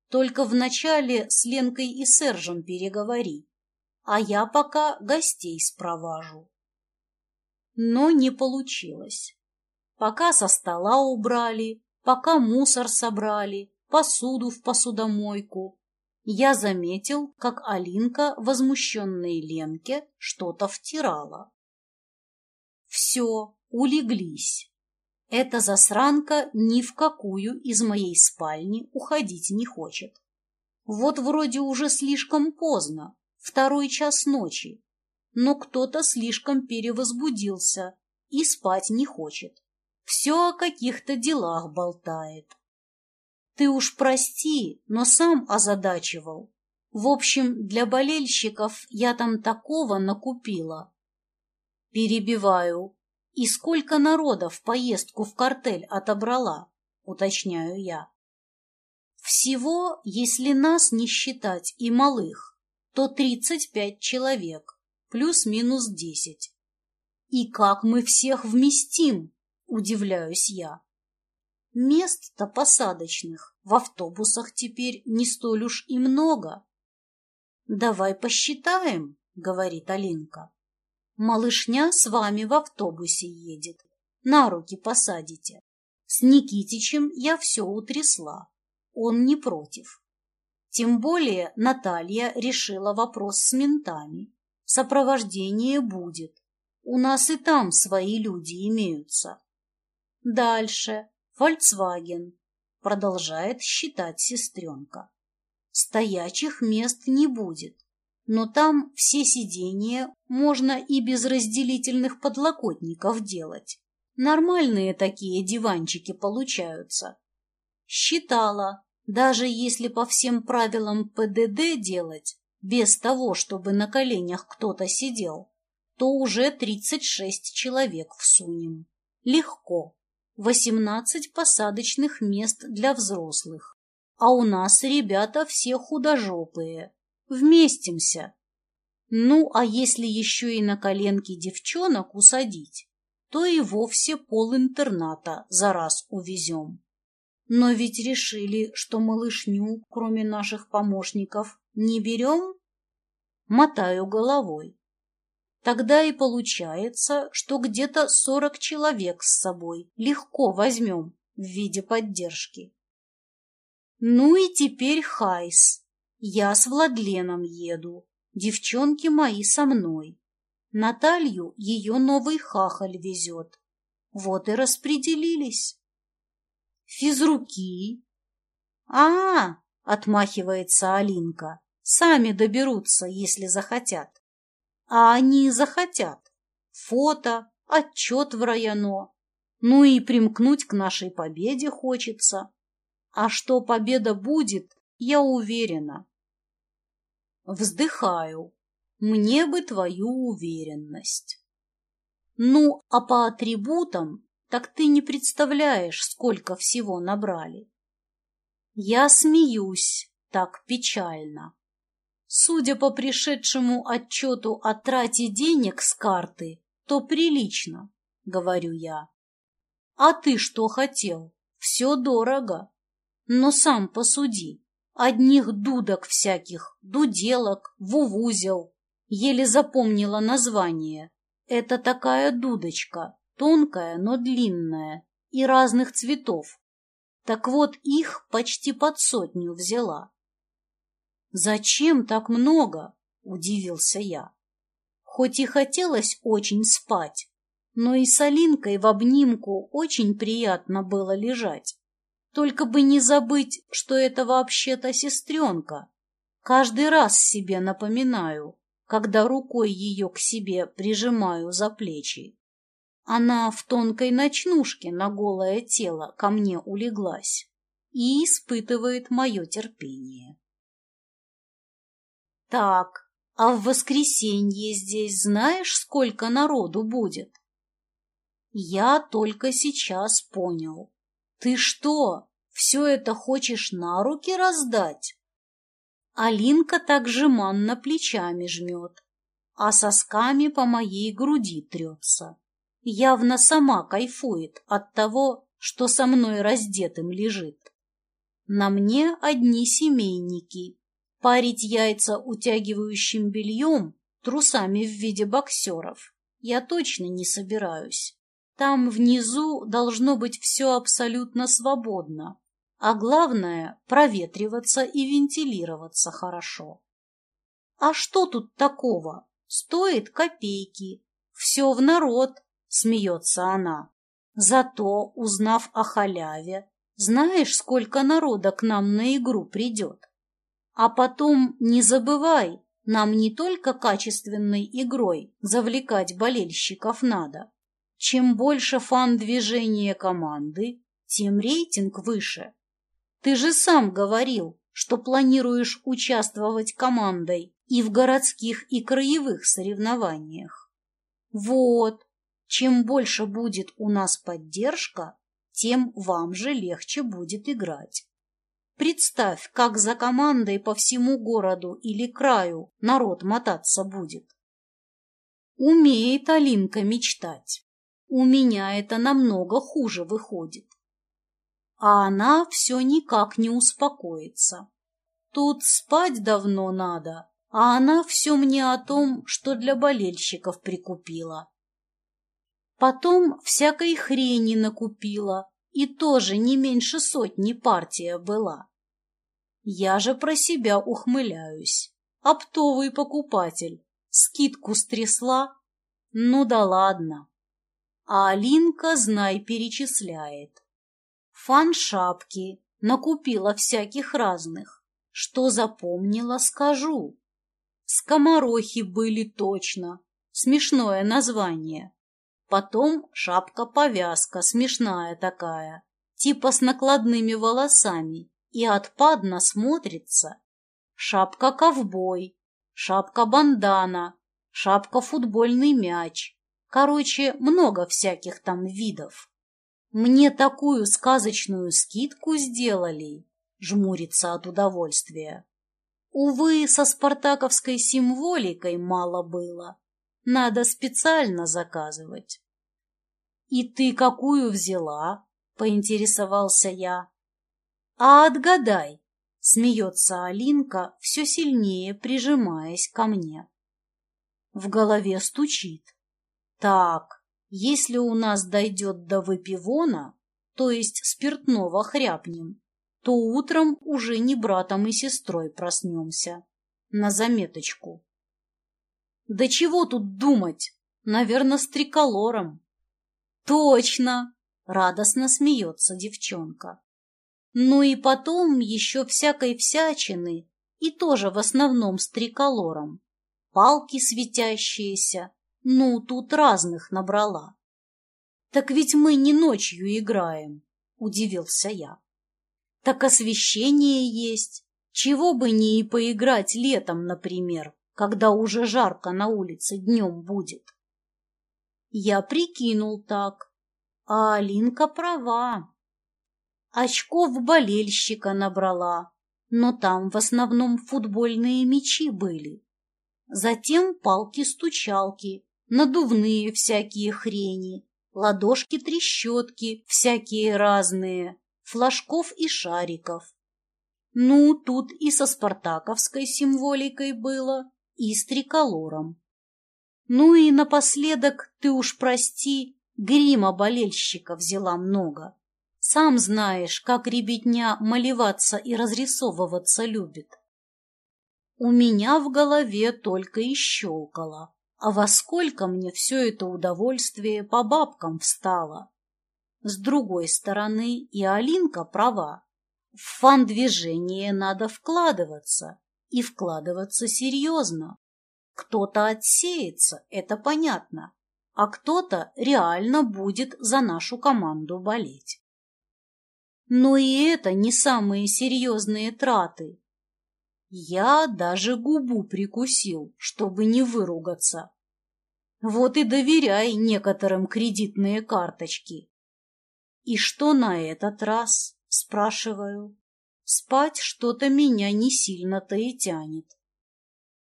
Только вначале с Ленкой и Сержем переговори а я пока гостей спроважу. Но не получилось. Пока со стола убрали, пока мусор собрали, посуду в посудомойку, я заметил, как Алинка возмущенной Ленке что-то втирала. Все, улеглись. Эта засранка ни в какую из моей спальни уходить не хочет. Вот вроде уже слишком поздно, второй час ночи, но кто-то слишком перевозбудился и спать не хочет. Все о каких-то делах болтает. Ты уж прости, но сам озадачивал. В общем, для болельщиков я там такого накупила. Перебиваю. И сколько народа в поездку в картель отобрала, уточняю я. Всего, если нас не считать и малых, то 35 человек, плюс-минус 10. И как мы всех вместим, удивляюсь я. Мест-то посадочных в автобусах теперь не столь уж и много. Давай посчитаем, говорит Алинка. Малышня с вами в автобусе едет. На руки посадите. С Никитичем я все утрясла. Он не против. Тем более Наталья решила вопрос с ментами. Сопровождение будет. У нас и там свои люди имеются. Дальше. Volkswagen. Продолжает считать сестренка. Стоячих мест не будет. Но там все сиденья можно и без разделительных подлокотников делать. Нормальные такие диванчики получаются. Считала, даже если по всем правилам ПДД делать, без того, чтобы на коленях кто-то сидел, то уже 36 человек всунем. Легко. 18 посадочных мест для взрослых. А у нас ребята все художопые. Вместимся. Ну, а если еще и на коленки девчонок усадить, то и вовсе пол интерната за раз увезем. Но ведь решили, что малышню, кроме наших помощников, не берем? Мотаю головой. Тогда и получается, что где-то сорок человек с собой легко возьмем в виде поддержки. Ну и теперь Хайс. Я с Владленом еду. Девчонки мои со мной. Наталью ее новый хахаль везет. Вот и распределились. Физруки. А, отмахивается Алинка. Сами доберутся, если захотят. А они захотят. Фото, отчет в районо. Ну и примкнуть к нашей победе хочется. А что победа будет, я уверена. Вздыхаю. Мне бы твою уверенность. Ну, а по атрибутам, так ты не представляешь, сколько всего набрали. Я смеюсь так печально. Судя по пришедшему отчету о трате денег с карты, то прилично, говорю я. А ты что хотел? Все дорого. Но сам посуди. Одних дудок всяких, дуделок, вувузел. Еле запомнила название. Это такая дудочка, тонкая, но длинная, и разных цветов. Так вот, их почти под сотню взяла. «Зачем так много?» — удивился я. Хоть и хотелось очень спать, но и с Алинкой в обнимку очень приятно было лежать. Только бы не забыть, что это вообще-то сестренка. Каждый раз себе напоминаю, когда рукой ее к себе прижимаю за плечи. Она в тонкой ночнушке на голое тело ко мне улеглась и испытывает мое терпение. Так, а в воскресенье здесь знаешь, сколько народу будет? Я только сейчас понял. Ты что, все это хочешь на руки раздать? Алинка так жеманно плечами жмет, а сосками по моей груди трется. Явно сама кайфует от того, что со мной раздетым лежит. На мне одни семейники, Парить яйца утягивающим бельем, трусами в виде боксеров, я точно не собираюсь. Там внизу должно быть все абсолютно свободно, а главное – проветриваться и вентилироваться хорошо. А что тут такого? Стоит копейки. Все в народ, смеется она. Зато, узнав о халяве, знаешь, сколько народа к нам на игру придет? А потом не забывай, нам не только качественной игрой завлекать болельщиков надо. Чем больше фан-движения команды, тем рейтинг выше. Ты же сам говорил, что планируешь участвовать командой и в городских и краевых соревнованиях. Вот, чем больше будет у нас поддержка, тем вам же легче будет играть. Представь, как за командой по всему городу или краю народ мотаться будет. Умеет Алинка мечтать. У меня это намного хуже выходит. А она все никак не успокоится. Тут спать давно надо, а она все мне о том, что для болельщиков прикупила. Потом всякой хрени накупила, и тоже не меньше сотни партия была. Я же про себя ухмыляюсь. Оптовый покупатель. Скидку стрясла? Ну да ладно. А Алинка, знай, перечисляет. Фан-шапки. Накупила всяких разных. Что запомнила, скажу. Скоморохи были точно. Смешное название. Потом шапка-повязка, смешная такая, типа с накладными волосами, и отпадно смотрится. Шапка-ковбой, шапка-бандана, шапка-футбольный мяч. Короче, много всяких там видов. Мне такую сказочную скидку сделали, жмурится от удовольствия. Увы, со спартаковской символикой мало было. Надо специально заказывать. «И ты какую взяла?» — поинтересовался я. «А отгадай!» — смеется Алинка, все сильнее прижимаясь ко мне. В голове стучит. «Так, если у нас дойдет до выпивона, то есть спиртного хряпнем, то утром уже не братом и сестрой проснемся. На заметочку. Да чего тут думать? Наверное, с триколором. Точно! Радостно смеется девчонка. Ну и потом еще всякой всячины, и тоже в основном с триколором. Палки светящиеся, ну, тут разных набрала. Так ведь мы не ночью играем, удивился я. Так освещение есть, чего бы не и поиграть летом, например, когда уже жарко на улице днем будет. Я прикинул так, а Алинка права. Очков болельщика набрала, но там в основном футбольные мячи были. Затем палки-стучалки, надувные всякие хрени, ладошки-трещотки всякие разные, флажков и шариков. Ну, тут и со спартаковской символикой было, и с триколором. Ну и напоследок, ты уж прости, грима болельщика взяла много. Сам знаешь, как ребятня малеваться и разрисовываться любит. У меня в голове только и щелкало, а во сколько мне все это удовольствие по бабкам встало. С другой стороны, и Алинка права. В фан-движение надо вкладываться, и вкладываться серьезно. Кто-то отсеется, это понятно, а кто-то реально будет за нашу команду болеть. Но и это не самые серьезные траты. Я даже губу прикусил, чтобы не выругаться. Вот и доверяй некоторым кредитные карточки. И что на этот раз, спрашиваю? Спать что-то меня не сильно-то и тянет.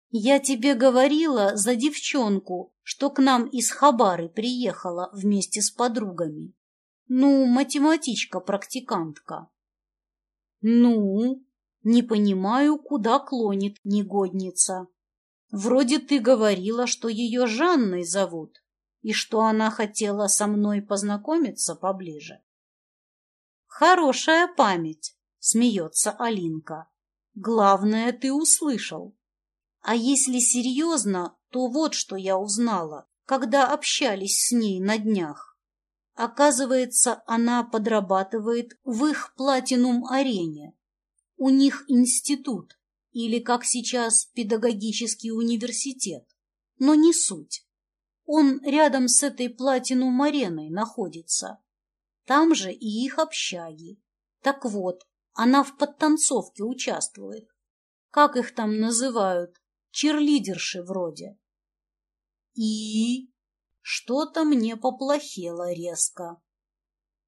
Я тебе говорила за девчонку, что к нам из Хабары приехала вместе с подругами. Ну, математичка-практикантка. Ну, не понимаю, куда клонит негодница. Вроде ты говорила, что ее Жанной зовут, и что она хотела со мной познакомиться поближе. Хорошая память, смеется Алинка. Главное, ты услышал. А если серьезно, то вот что я узнала, когда общались с ней на днях. Оказывается, она подрабатывает в их платинум-арене. У них институт, или, как сейчас, педагогический университет. Но не суть. Он рядом с этой платинум-ареной находится. Там же и их общаги. Так вот, она в подтанцовке участвует. Как их там называют? Черлидерши вроде. И что-то мне поплохело резко.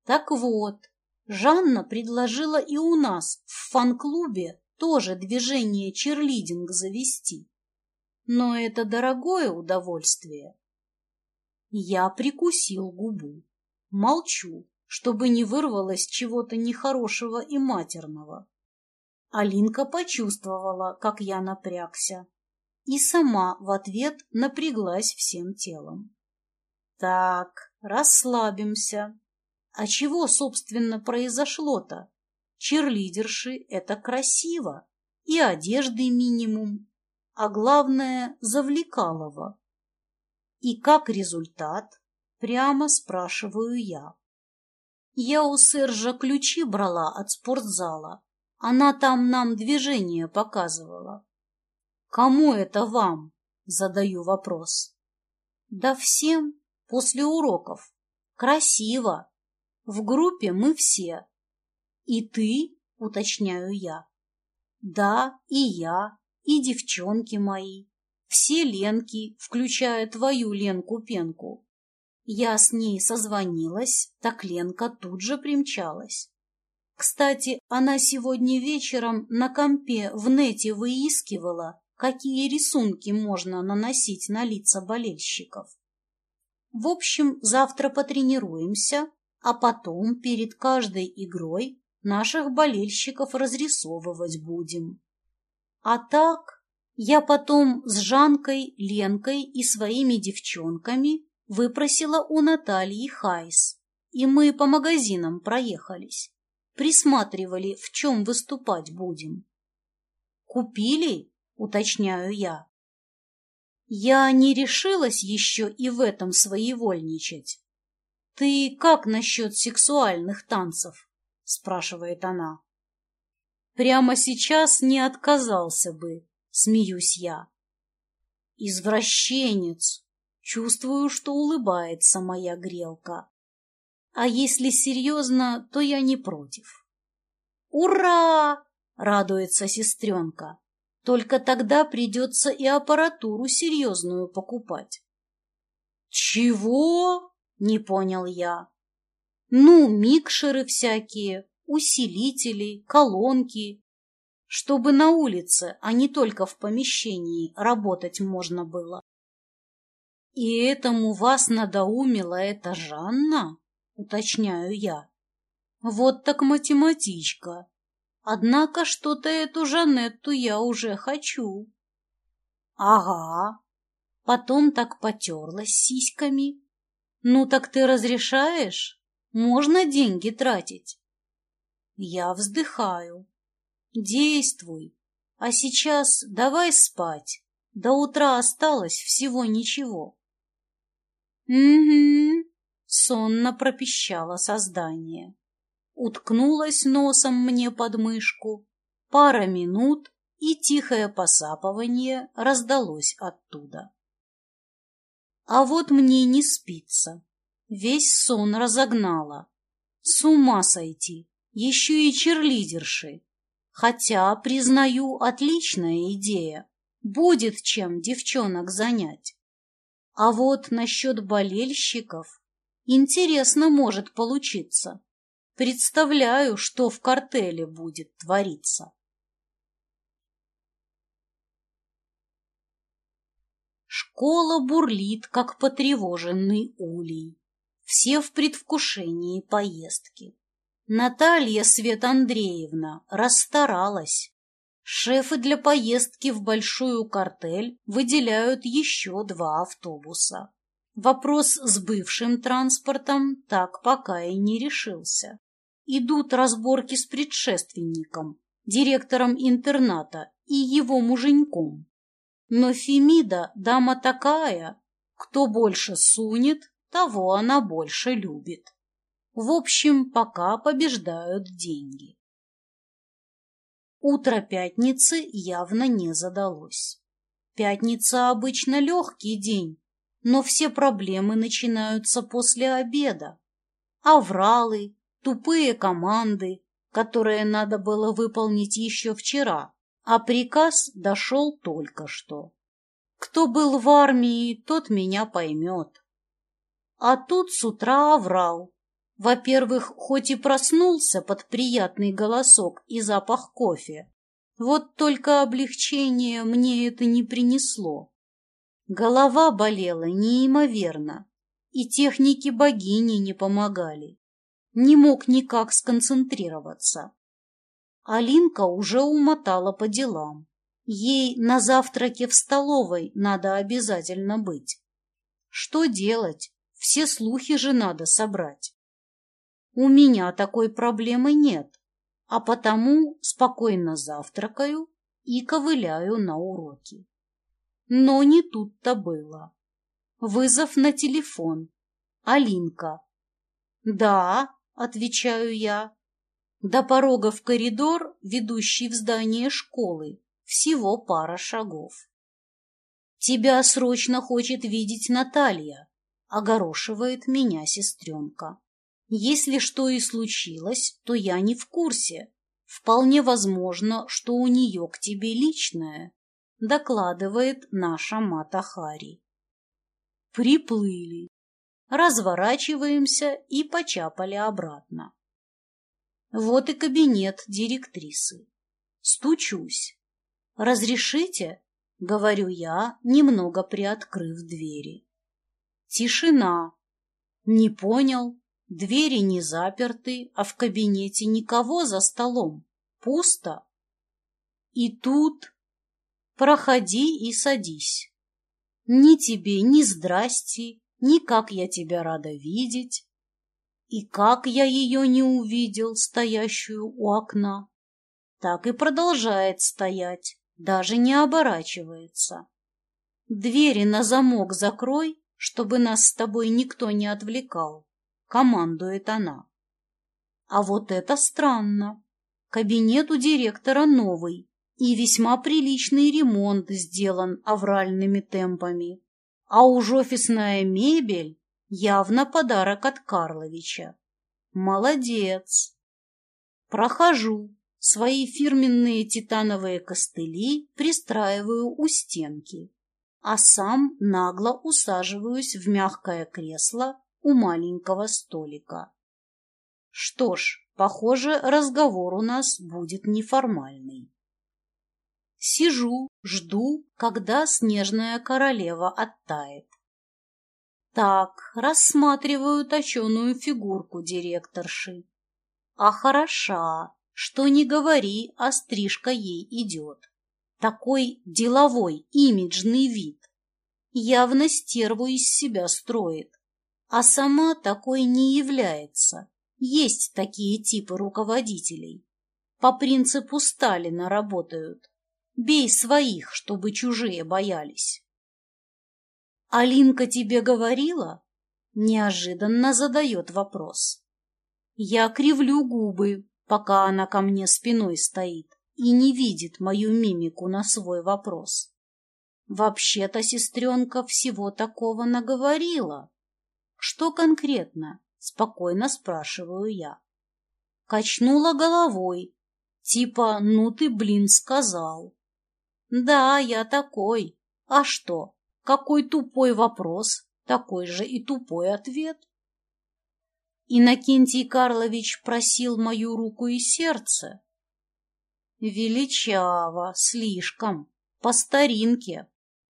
Так вот, Жанна предложила и у нас в фан-клубе тоже движение черлидинг завести. Но это дорогое удовольствие. Я прикусил губу. Молчу, чтобы не вырвалось чего-то нехорошего и матерного. Алинка почувствовала, как я напрягся, и сама в ответ напряглась всем телом. Так, расслабимся. А чего, собственно, произошло-то? Черлидерши — это красиво, и одежды минимум, а главное — завлекалово. И как результат? Прямо спрашиваю я. Я у Сержа ключи брала от спортзала. Она там нам движение показывала. Кому это вам? Задаю вопрос. Да всем, после уроков. Красиво. В группе мы все. И ты, уточняю я. Да, и я, и девчонки мои. Все Ленки, включая твою Ленку-пенку. Я с ней созвонилась, так Ленка тут же примчалась. Кстати, она сегодня вечером на компе в нете выискивала, какие рисунки можно наносить на лица болельщиков. В общем, завтра потренируемся, а потом перед каждой игрой наших болельщиков разрисовывать будем. А так, я потом с Жанкой, Ленкой и своими девчонками выпросила у Натальи Хайс, и мы по магазинам проехались, присматривали, в чем выступать будем. «Купили?» — уточняю я. Я не решилась еще и в этом своевольничать. «Ты как насчет сексуальных танцев?» — спрашивает она. Прямо сейчас не отказался бы, смеюсь я. Извращенец. Чувствую, что улыбается моя грелка. А если серьезно, то я не против. «Ура!» — радуется сестренка. «Только тогда придется и аппаратуру серьезную покупать». «Чего?» — не понял я. «Ну, микшеры всякие, усилители, колонки, чтобы на улице, а не только в помещении, работать можно было». «И этому вас надоумила эта Жанна?» — уточняю я. Вот так математичка. Однако что-то эту Жанетту я уже хочу. Ага. Потом так потерлась сиськами. Ну так ты разрешаешь? Можно деньги тратить? Я вздыхаю. Действуй. А сейчас давай спать. До утра осталось всего ничего. Угу. Сонно пропищало создание уткнулась носом мне под мышку. Пара минут, и тихое посапывание раздалось оттуда. А вот мне не спится. Весь сон разогнала. С ума сойти, еще и черлидерши. Хотя, признаю, отличная идея. Будет чем девчонок занять. А вот насчет болельщиков интересно может получиться. Представляю, что в картеле будет твориться. Школа бурлит, как потревоженный улей. Все в предвкушении поездки. Наталья Свет Андреевна расстаралась. Шефы для поездки в большую картель выделяют еще два автобуса. Вопрос с бывшим транспортом так пока и не решился идут разборки с предшественником, директором интерната и его муженьком. Но Фемида дама такая, кто больше сунет, того она больше любит. В общем, пока побеждают деньги. Утро пятницы явно не задалось. Пятница обычно легкий день, но все проблемы начинаются после обеда. Авралы, тупые команды, которые надо было выполнить еще вчера, а приказ дошел только что. Кто был в армии, тот меня поймет. А тут с утра оврал. Во-первых, хоть и проснулся под приятный голосок и запах кофе, вот только облегчение мне это не принесло. Голова болела неимоверно, и техники богини не помогали не мог никак сконцентрироваться. Алинка уже умотала по делам. Ей на завтраке в столовой надо обязательно быть. Что делать? Все слухи же надо собрать. У меня такой проблемы нет, а потому спокойно завтракаю и ковыляю на уроки. Но не тут-то было. Вызов на телефон. Алинка. Да, отвечаю я. До порога в коридор, ведущий в здание школы, всего пара шагов. «Тебя срочно хочет видеть Наталья», — огорошивает меня сестренка. «Если что и случилось, то я не в курсе. Вполне возможно, что у нее к тебе личное», — докладывает наша Мата Хари. «Приплыли», разворачиваемся и почапали обратно. Вот и кабинет директрисы. Стучусь. «Разрешите?» — говорю я, немного приоткрыв двери. Тишина. Не понял. Двери не заперты, а в кабинете никого за столом. Пусто. И тут... Проходи и садись. Ни тебе, ни здрасти, ни как я тебя рада видеть, и как я ее не увидел, стоящую у окна. Так и продолжает стоять, даже не оборачивается. Двери на замок закрой, чтобы нас с тобой никто не отвлекал, командует она. А вот это странно. Кабинет у директора новый, и весьма приличный ремонт сделан авральными темпами. А уж офисная мебель явно подарок от Карловича. Молодец. Прохожу, свои фирменные титановые костыли пристраиваю у стенки, а сам нагло усаживаюсь в мягкое кресло у маленького столика. Что ж, похоже, разговор у нас будет неформальный. Сижу, жду, когда снежная королева оттает. Так, рассматриваю точеную фигурку директорши. А хороша, что не говори, а стрижка ей идет. Такой деловой, имиджный вид. Явно стерву из себя строит, а сама такой не является. Есть такие типы руководителей. По принципу Сталина работают. Бей своих, чтобы чужие боялись. «Алинка тебе говорила?» Неожиданно задает вопрос. Я кривлю губы, пока она ко мне спиной стоит и не видит мою мимику на свой вопрос. Вообще-то сестренка всего такого наговорила. Что конкретно? Спокойно спрашиваю я. Качнула головой, типа «ну ты, блин, сказал». Да, я такой. А что? Какой тупой вопрос, такой же и тупой ответ. Иннокентий Карлович просил мою руку и сердце. Величаво, слишком, по старинке.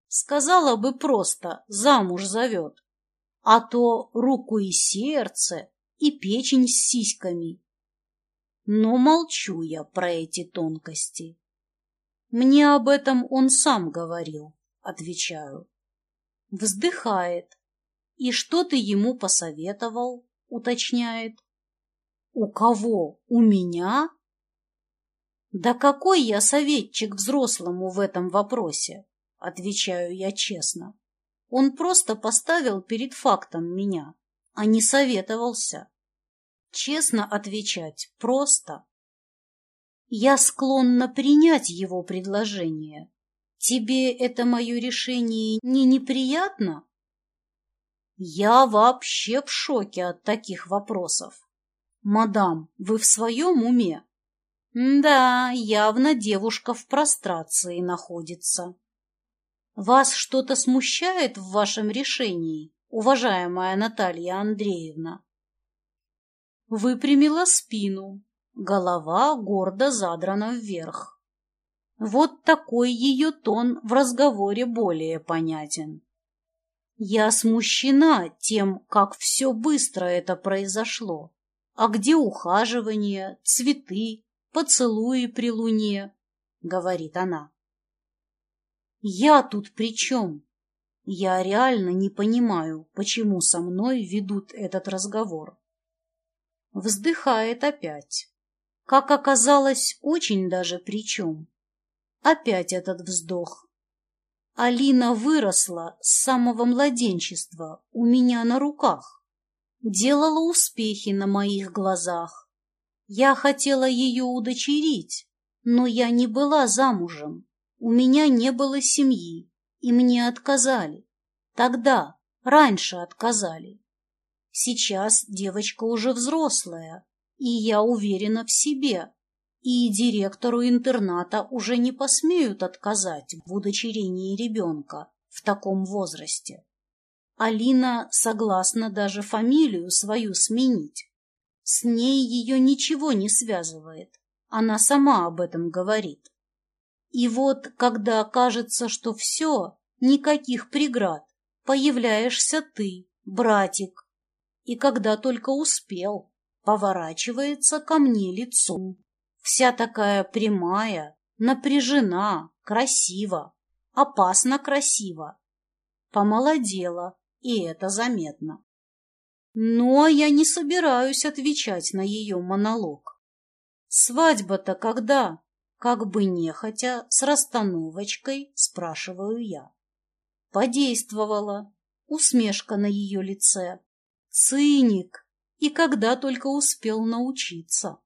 Сказала бы просто «замуж зовет», а то руку и сердце, и печень с сиськами. Но молчу я про эти тонкости. Мне об этом он сам говорил, отвечаю. Вздыхает. И что ты ему посоветовал? Уточняет. У кого? У меня? Да какой я советчик взрослому в этом вопросе? Отвечаю я честно. Он просто поставил перед фактом меня, а не советовался. Честно отвечать просто. Я склонна принять его предложение. Тебе это мое решение не неприятно? Я вообще в шоке от таких вопросов. Мадам, вы в своем уме? Да, явно девушка в прострации находится. Вас что-то смущает в вашем решении, уважаемая Наталья Андреевна? Выпрямила спину, Голова гордо задрана вверх. Вот такой ее тон в разговоре более понятен. Я смущена тем, как все быстро это произошло. А где ухаживание, цветы, поцелуи при луне? — говорит она. Я тут при чем? Я реально не понимаю, почему со мной ведут этот разговор. Вздыхает опять. Как оказалось, очень даже причем. Опять этот вздох. Алина выросла с самого младенчества у меня на руках. Делала успехи на моих глазах. Я хотела ее удочерить, но я не была замужем. У меня не было семьи, и мне отказали. Тогда, раньше отказали. Сейчас девочка уже взрослая, и я уверена в себе, и директору интерната уже не посмеют отказать в удочерении ребенка в таком возрасте. Алина согласна даже фамилию свою сменить. С ней ее ничего не связывает, она сама об этом говорит. И вот, когда кажется, что все, никаких преград, появляешься ты, братик, и когда только успел поворачивается ко мне лицом. Вся такая прямая, напряжена, красиво, опасно красиво. Помолодела, и это заметно. Но я не собираюсь отвечать на ее монолог. Свадьба-то когда? Как бы нехотя, с расстановочкой, спрашиваю я. Подействовала. Усмешка на ее лице. Циник, и когда только успел научиться.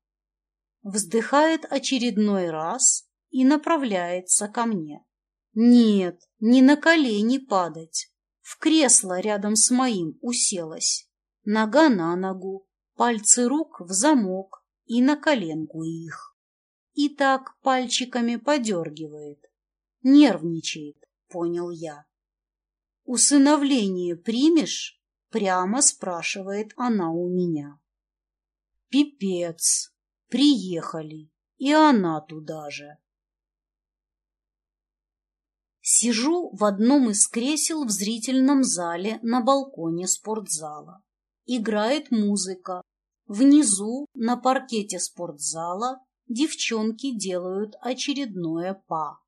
вздыхает очередной раз и направляется ко мне. Нет, не на колени падать. В кресло рядом с моим уселась. Нога на ногу, пальцы рук в замок и на коленку их. И так пальчиками подергивает. Нервничает, понял я. «Усыновление примешь?» — прямо спрашивает она у меня. «Пипец! Приехали, и она туда же!» Сижу в одном из кресел в зрительном зале на балконе спортзала. Играет музыка. Внизу, на паркете спортзала, девчонки делают очередное па.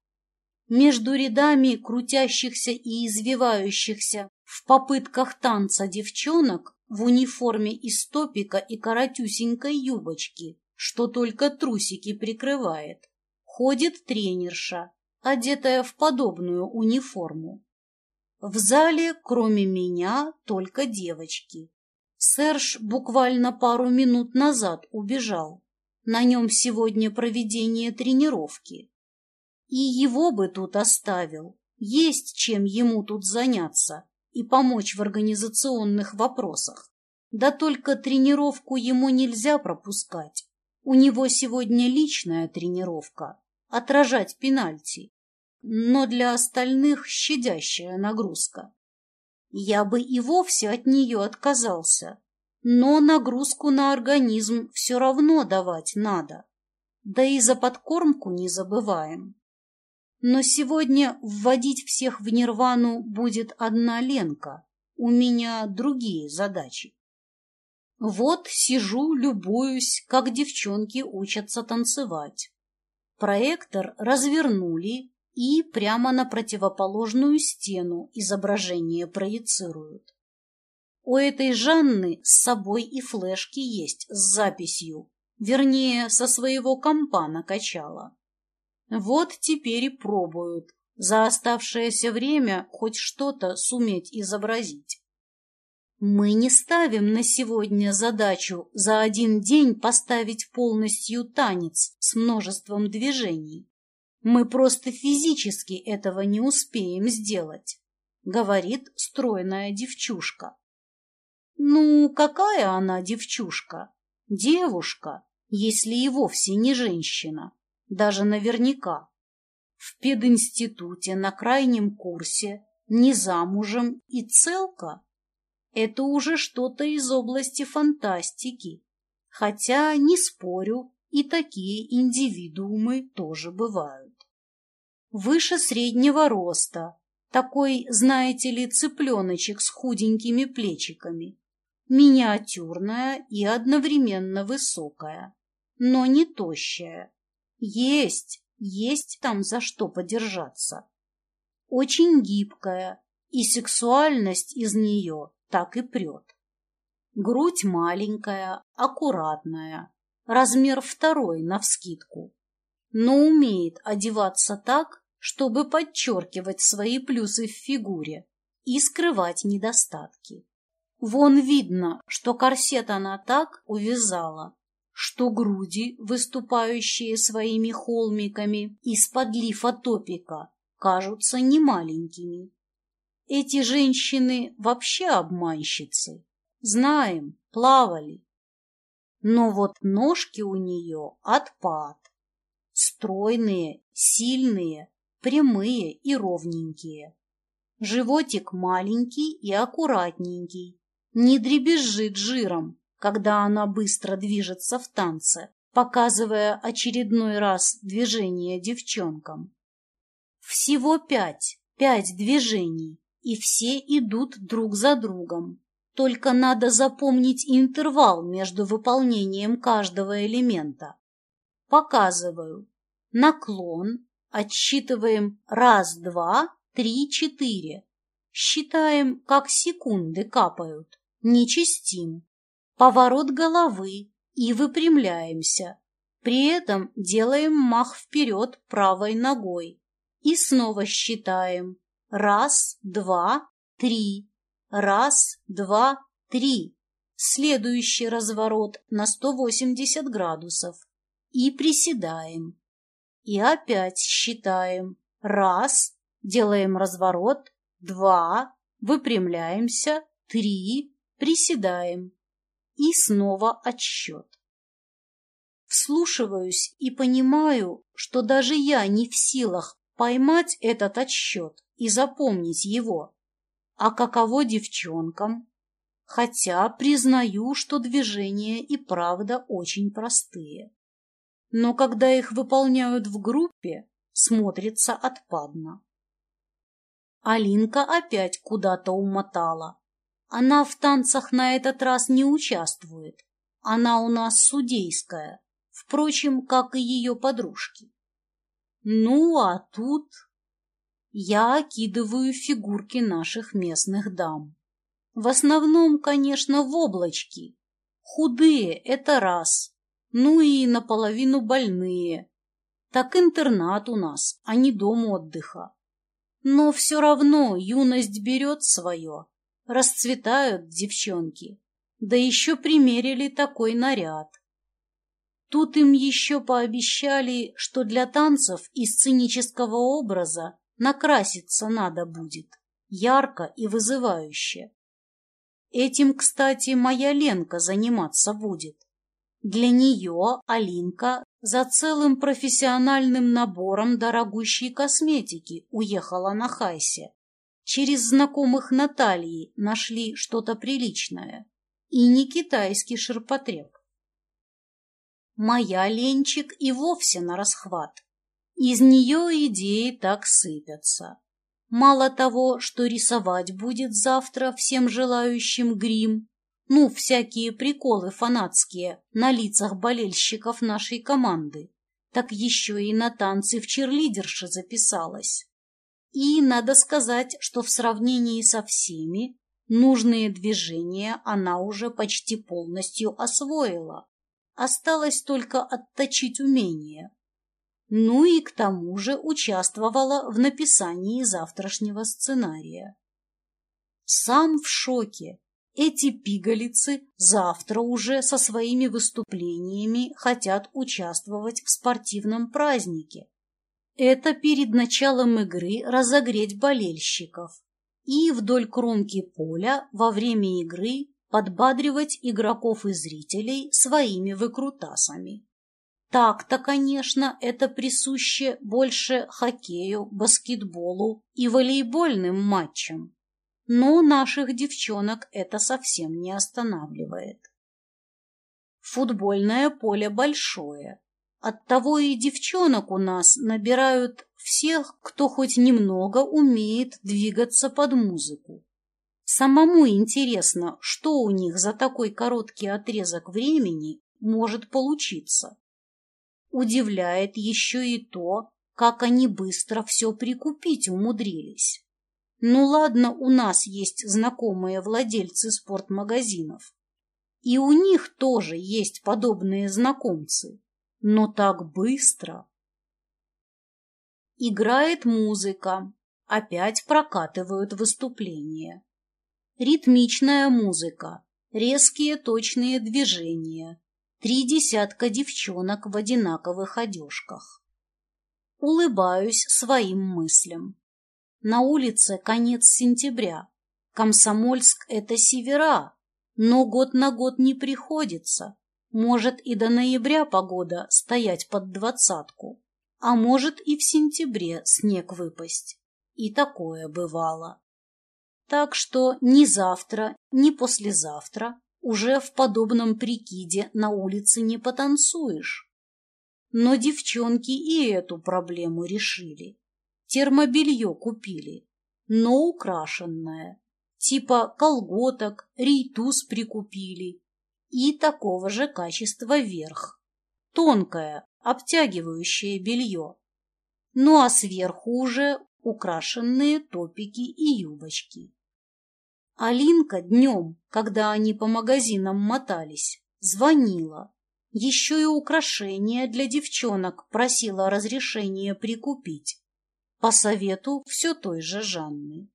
Между рядами крутящихся и извивающихся в попытках танца девчонок в униформе из топика и коротюсенькой юбочки, что только трусики прикрывает, ходит тренерша, одетая в подобную униформу. В зале, кроме меня, только девочки. Серж буквально пару минут назад убежал. На нем сегодня проведение тренировки. И его бы тут оставил. Есть чем ему тут заняться и помочь в организационных вопросах. Да только тренировку ему нельзя пропускать. У него сегодня личная тренировка отражать пенальти, но для остальных щадящая нагрузка. Я бы и вовсе от нее отказался, но нагрузку на организм все равно давать надо. Да и за подкормку не забываем. Но сегодня вводить всех в нирвану будет одна Ленка. У меня другие задачи. Вот сижу, любуюсь, как девчонки учатся танцевать. Проектор развернули и прямо на противоположную стену изображение проецируют. У этой Жанны с собой и флешки есть с записью, вернее, со своего компа накачала. Вот теперь и пробуют за оставшееся время хоть что-то суметь изобразить. Мы не ставим на сегодня задачу за один день поставить полностью танец с множеством движений. Мы просто физически этого не успеем сделать, говорит стройная девчушка. Ну, какая она девчушка? Девушка, если и вовсе не женщина, даже наверняка. В пединституте на крайнем курсе, не замужем и целка это уже что-то из области фантастики. Хотя, не спорю, и такие индивидуумы тоже бывают. Выше среднего роста, такой, знаете ли, цыпленочек с худенькими плечиками, миниатюрная и одновременно высокая, но не тощая. Есть, есть там за что подержаться. Очень гибкая, и сексуальность из нее так и прет. Грудь маленькая, аккуратная, размер второй навскидку, но умеет одеваться так, чтобы подчеркивать свои плюсы в фигуре и скрывать недостатки. Вон видно, что корсет она так увязала, что груди, выступающие своими холмиками из-под лифа топика, кажутся немаленькими. Эти женщины вообще обманщицы. Знаем, плавали. Но вот ножки у нее отпад. Стройные, сильные, прямые и ровненькие. Животик маленький и аккуратненький, не дребезжит жиром, когда она быстро движется в танце, показывая очередной раз движение девчонкам. Всего пять, пять движений, и все идут друг за другом. Только надо запомнить интервал между выполнением каждого элемента. Показываю. Наклон. Отсчитываем раз, два, три, четыре. Считаем, как секунды капают. Не чистим. Поворот головы и выпрямляемся. При этом делаем мах вперед правой ногой. И снова считаем. Раз, два, три. Раз, два, три. Следующий разворот на 180 градусов. и приседаем. И опять считаем. Раз, делаем разворот, два, выпрямляемся, три, приседаем. И снова отсчет. Вслушиваюсь и понимаю, что даже я не в силах поймать этот отсчет и запомнить его. А каково девчонкам? Хотя признаю, что движения и правда очень простые. Но когда их выполняют в группе, смотрится отпадно. Алинка опять куда-то умотала. Она в танцах на этот раз не участвует. Она у нас судейская, впрочем, как и ее подружки. Ну, а тут я окидываю фигурки наших местных дам. В основном, конечно, в облачки. Худые — это раз. Ну и наполовину больные. Так интернат у нас, а не дом отдыха. Но все равно юность берет свое. Расцветают девчонки. Да еще примерили такой наряд. Тут им еще пообещали, что для танцев и сценического образа накраситься надо будет, ярко и вызывающе. Этим, кстати, моя Ленка заниматься будет. Для нее Алинка за целым профессиональным набором дорогущей косметики уехала на Хайсе. Через знакомых Натальи нашли что-то приличное. И не китайский ширпотреб. Моя Ленчик и вовсе на расхват. Из нее идеи так сыпятся. Мало того, что рисовать будет завтра всем желающим грим, ну, всякие приколы фанатские на лицах болельщиков нашей команды, так еще и на танцы в черлидерше записалась. И надо сказать, что в сравнении со всеми нужные движения она уже почти полностью освоила. Осталось только отточить умение. Ну и к тому же участвовала в написании завтрашнего сценария. Сам в шоке. Эти пигалицы завтра уже со своими выступлениями хотят участвовать в спортивном празднике. Это перед началом игры разогреть болельщиков и вдоль кромки поля во время игры подбадривать игроков и зрителей своими выкрутасами. Так-то, конечно, это присуще больше хоккею, баскетболу и волейбольным матчам. Но наших девчонок это совсем не останавливает. Футбольное поле большое. Оттого и девчонок у нас набирают всех, кто хоть немного умеет двигаться под музыку. Самому интересно, что у них за такой короткий отрезок времени может получиться. Удивляет еще и то, как они быстро все прикупить умудрились. Ну ладно, у нас есть знакомые владельцы спортмагазинов. И у них тоже есть подобные знакомцы. Но так быстро. Играет музыка. Опять прокатывают выступления. Ритмичная музыка. Резкие точные движения три десятка девчонок в одинаковых одежках. Улыбаюсь своим мыслям. На улице конец сентября. Комсомольск — это севера, но год на год не приходится. Может и до ноября погода стоять под двадцатку, а может и в сентябре снег выпасть. И такое бывало. Так что ни завтра, ни послезавтра уже в подобном прикиде на улице не потанцуешь. Но девчонки и эту проблему решили. Термобелье купили, но украшенное, типа колготок, рейтуз прикупили и такого же качества верх. Тонкое, обтягивающее белье. Ну а сверху уже украшенные топики и юбочки. Алинка днем, когда они по магазинам мотались, звонила. Еще и украшения для девчонок просила разрешения прикупить. По совету все той же Жанны.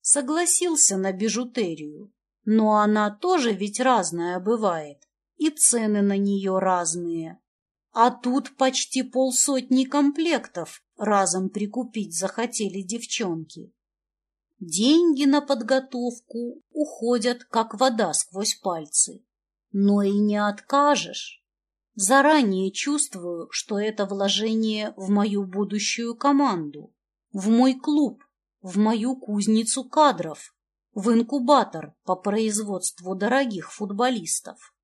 Согласился на бижутерию, но она тоже ведь разная бывает, и цены на нее разные. А тут почти полсотни комплектов разом прикупить захотели девчонки. Деньги на подготовку уходят, как вода сквозь пальцы. Но и не откажешь. Заранее чувствую, что это вложение в мою будущую команду, в мой клуб, в мою кузницу кадров, в инкубатор по производству дорогих футболистов.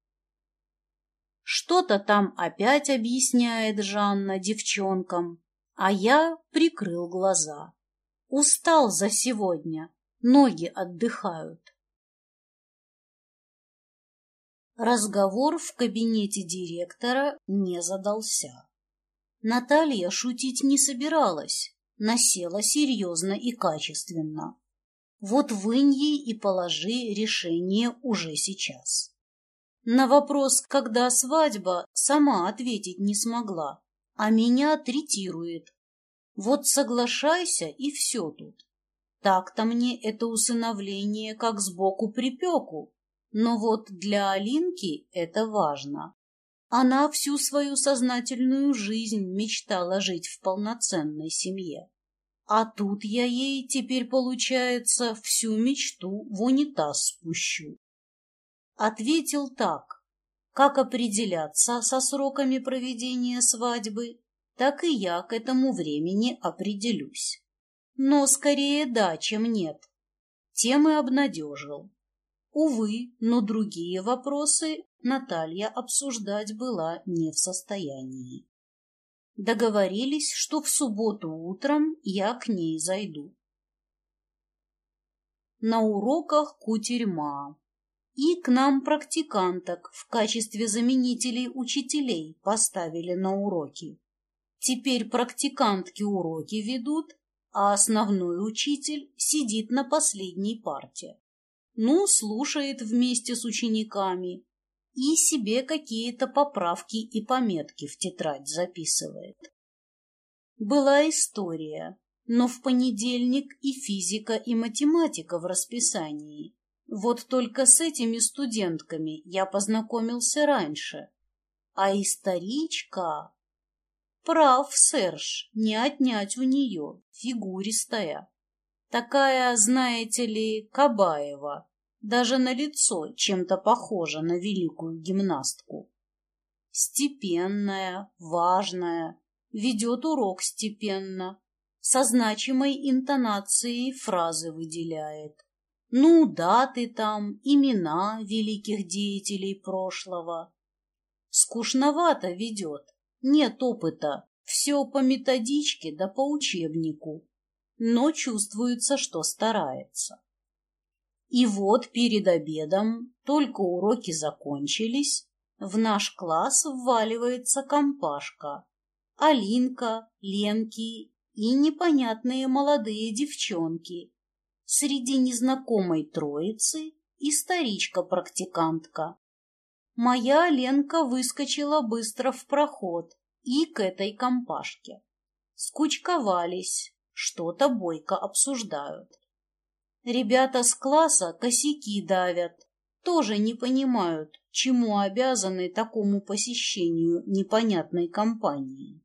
Что-то там опять объясняет Жанна девчонкам, а я прикрыл глаза. Устал за сегодня, ноги отдыхают. Разговор в кабинете директора не задался. Наталья шутить не собиралась, насела серьезно и качественно. Вот вынь ей и положи решение уже сейчас. На вопрос, когда свадьба, сама ответить не смогла, а меня третирует, вот соглашайся, и все тут. Так-то мне это усыновление как сбоку припеку, но вот для Алинки это важно. Она всю свою сознательную жизнь мечтала жить в полноценной семье. А тут я ей теперь, получается, всю мечту в унитаз спущу. Ответил так. Как определяться со сроками проведения свадьбы, так и я к этому времени определюсь. Но скорее да, чем нет. Тем и обнадежил. Увы, но другие вопросы Наталья обсуждать была не в состоянии. Договорились, что в субботу утром я к ней зайду. На уроках кутерьма. И к нам практиканток в качестве заменителей учителей поставили на уроки. Теперь практикантки уроки ведут, а основной учитель сидит на последней парте. Ну, слушает вместе с учениками и себе какие-то поправки и пометки в тетрадь записывает. Была история, но в понедельник и физика, и математика в расписании. Вот только с этими студентками я познакомился раньше. А историчка... Прав, Серж, не отнять у нее, фигуристая. Такая, знаете ли, Кабаева, даже на лицо чем-то похожа на великую гимнастку. Степенная, важная, ведет урок степенно, со значимой интонацией фразы выделяет. Ну, даты там, имена великих деятелей прошлого. Скучновато ведет, нет опыта, все по методичке да по учебнику, но чувствуется, что старается. И вот перед обедом, только уроки закончились, в наш класс вваливается компашка. Алинка, Ленки и непонятные молодые девчонки. Среди незнакомой троицы и старичка-практикантка. Моя Ленка выскочила быстро в проход и к этой компашке. Скучковались, что-то бойко обсуждают. Ребята с класса косяки давят, тоже не понимают, чему обязаны такому посещению непонятной компании.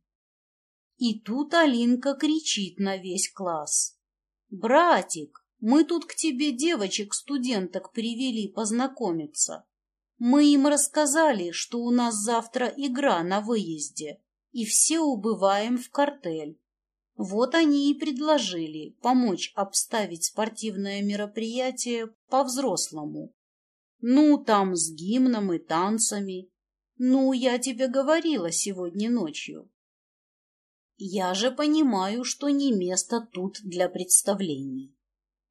И тут Алинка кричит на весь класс. «Братик, мы тут к тебе девочек-студенток привели познакомиться. Мы им рассказали, что у нас завтра игра на выезде, и все убываем в картель. Вот они и предложили помочь обставить спортивное мероприятие по-взрослому. Ну, там с гимном и танцами. Ну, я тебе говорила сегодня ночью. Я же понимаю, что не место тут для представлений.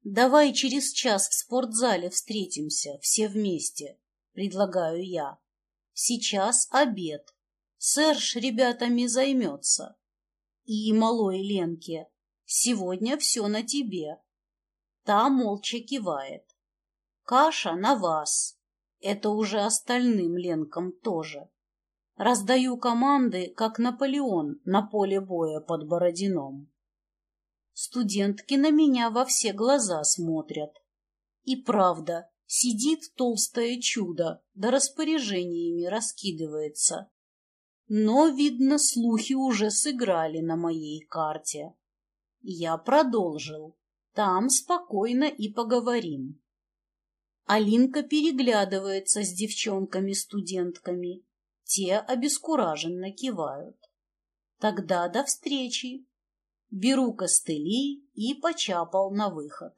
Давай через час в спортзале встретимся все вместе предлагаю я. Сейчас обед. Серж ребятами займется. И малой Ленке. Сегодня все на тебе. Та молча кивает. Каша на вас. Это уже остальным Ленкам тоже. Раздаю команды, как Наполеон на поле боя под Бородином. Студентки на меня во все глаза смотрят. И правда, Сидит толстое чудо, да распоряжениями раскидывается. Но, видно, слухи уже сыграли на моей карте. Я продолжил. Там спокойно и поговорим. Алинка переглядывается с девчонками-студентками. Те обескураженно кивают. Тогда до встречи. Беру костыли и почапал на выход.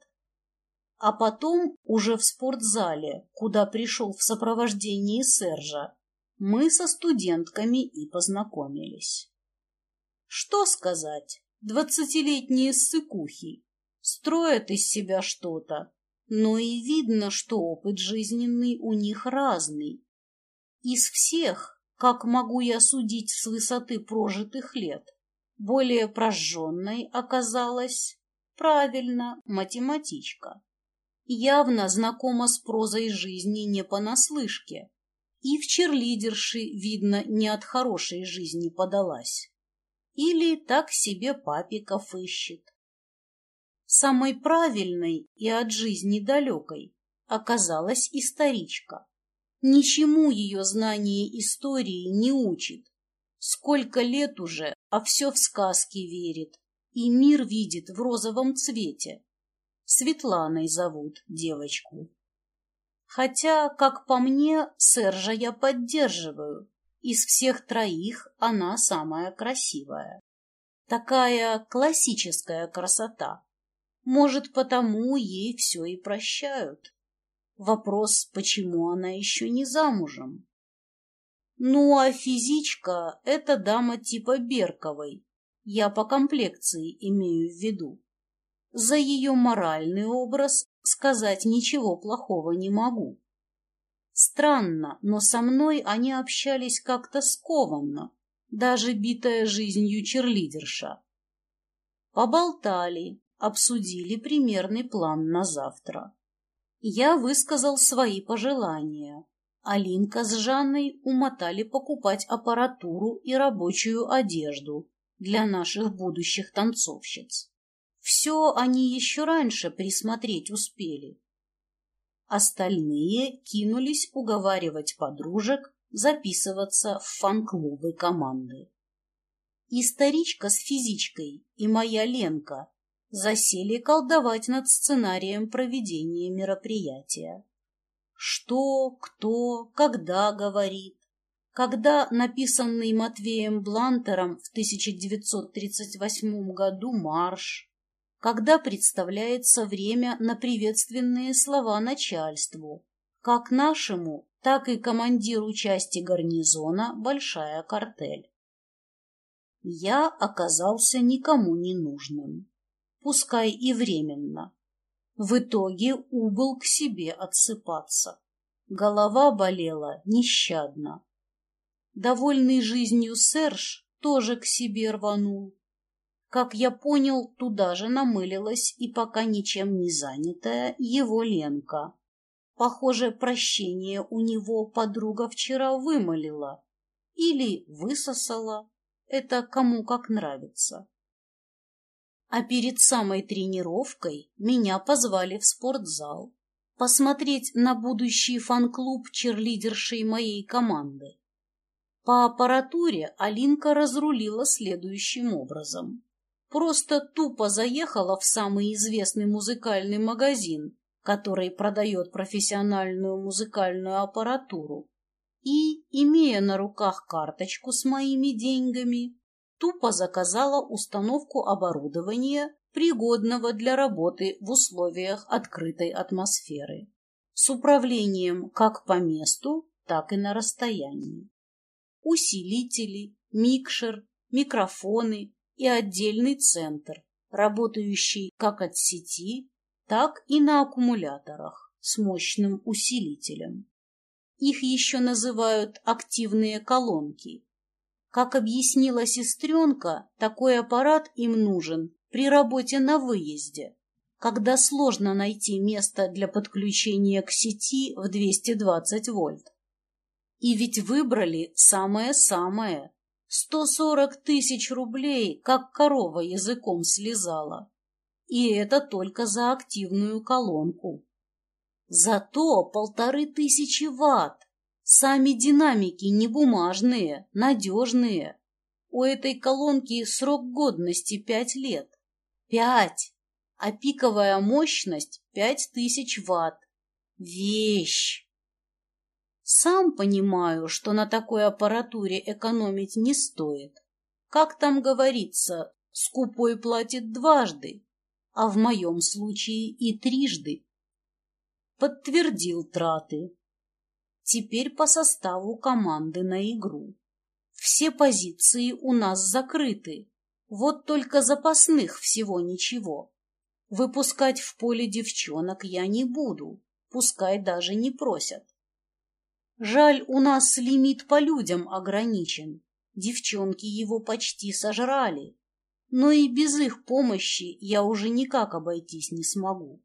А потом, уже в спортзале, куда пришел в сопровождении Сержа, мы со студентками и познакомились. Что сказать, двадцатилетние ссыкухи строят из себя что-то, но и видно, что опыт жизненный у них разный. Из всех, как могу я судить с высоты прожитых лет, более прожженной оказалась, правильно, математичка. Явно знакома с прозой жизни не понаслышке и в черлидерши, видно, не от хорошей жизни подалась. Или так себе папиков ищет. Самой правильной и от жизни далекой оказалась историчка. Ничему ее знание истории не учит. Сколько лет уже, а все в сказки верит, и мир видит в розовом цвете. Светланой зовут девочку. Хотя, как по мне, Сержа я поддерживаю. Из всех троих она самая красивая. Такая классическая красота. Может, потому ей все и прощают. Вопрос, почему она еще не замужем? Ну, а физичка — это дама типа Берковой. Я по комплекции имею в виду. За ее моральный образ сказать ничего плохого не могу. Странно, но со мной они общались как-то скованно, даже битая жизнью черлидерша. Поболтали, обсудили примерный план на завтра. Я высказал свои пожелания. Алинка с Жанной умотали покупать аппаратуру и рабочую одежду для наших будущих танцовщиц. Все они еще раньше присмотреть успели. Остальные кинулись уговаривать подружек записываться в фан-клубы команды. И старичка с физичкой, и моя Ленка засели колдовать над сценарием проведения мероприятия. Что, кто, когда говорит, когда написанный Матвеем Блантером в 1938 году марш, когда представляется время на приветственные слова начальству, как нашему, так и командиру части гарнизона «Большая картель». Я оказался никому не нужным, пускай и временно. В итоге убыл к себе отсыпаться. Голова болела нещадно. Довольный жизнью Серж тоже к себе рванул. Как я понял, туда же намылилась и пока ничем не занятая его Ленка. Похоже, прощение у него подруга вчера вымолила или высосала. Это кому как нравится. А перед самой тренировкой меня позвали в спортзал посмотреть на будущий фан-клуб черлидершей моей команды. По аппаратуре Алинка разрулила следующим образом просто тупо заехала в самый известный музыкальный магазин, который продает профессиональную музыкальную аппаратуру, и, имея на руках карточку с моими деньгами, тупо заказала установку оборудования, пригодного для работы в условиях открытой атмосферы, с управлением как по месту, так и на расстоянии. Усилители, микшер, микрофоны, и отдельный центр, работающий как от сети, так и на аккумуляторах с мощным усилителем. Их еще называют активные колонки. Как объяснила сестренка, такой аппарат им нужен при работе на выезде, когда сложно найти место для подключения к сети в 220 вольт. И ведь выбрали самое-самое, Сто сорок тысяч рублей, как корова языком слезала. И это только за активную колонку. Зато полторы тысячи ватт. Сами динамики не бумажные, надежные. У этой колонки срок годности пять лет. Пять! А пиковая мощность пять тысяч ватт. Вещь! Сам понимаю, что на такой аппаратуре экономить не стоит. Как там говорится, скупой платит дважды, а в моем случае и трижды. Подтвердил траты. Теперь по составу команды на игру. Все позиции у нас закрыты, вот только запасных всего ничего. Выпускать в поле девчонок я не буду, пускай даже не просят. Жаль, у нас лимит по людям ограничен. Девчонки его почти сожрали. Но и без их помощи я уже никак обойтись не смогу.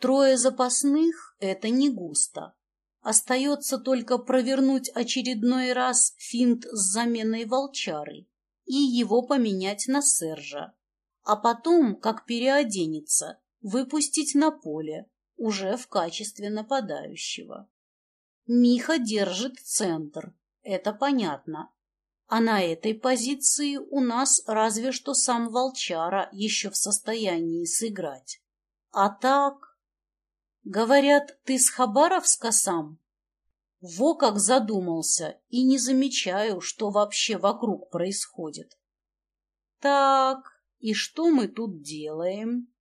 Трое запасных — это не густо. Остается только провернуть очередной раз финт с заменой волчары и его поменять на Сержа. А потом, как переоденется, выпустить на поле, уже в качестве нападающего. Миха держит центр, это понятно. А на этой позиции у нас разве что сам Волчара еще в состоянии сыграть. А так... Говорят, ты с Хабаровска сам? Во как задумался и не замечаю, что вообще вокруг происходит. Так, и что мы тут делаем?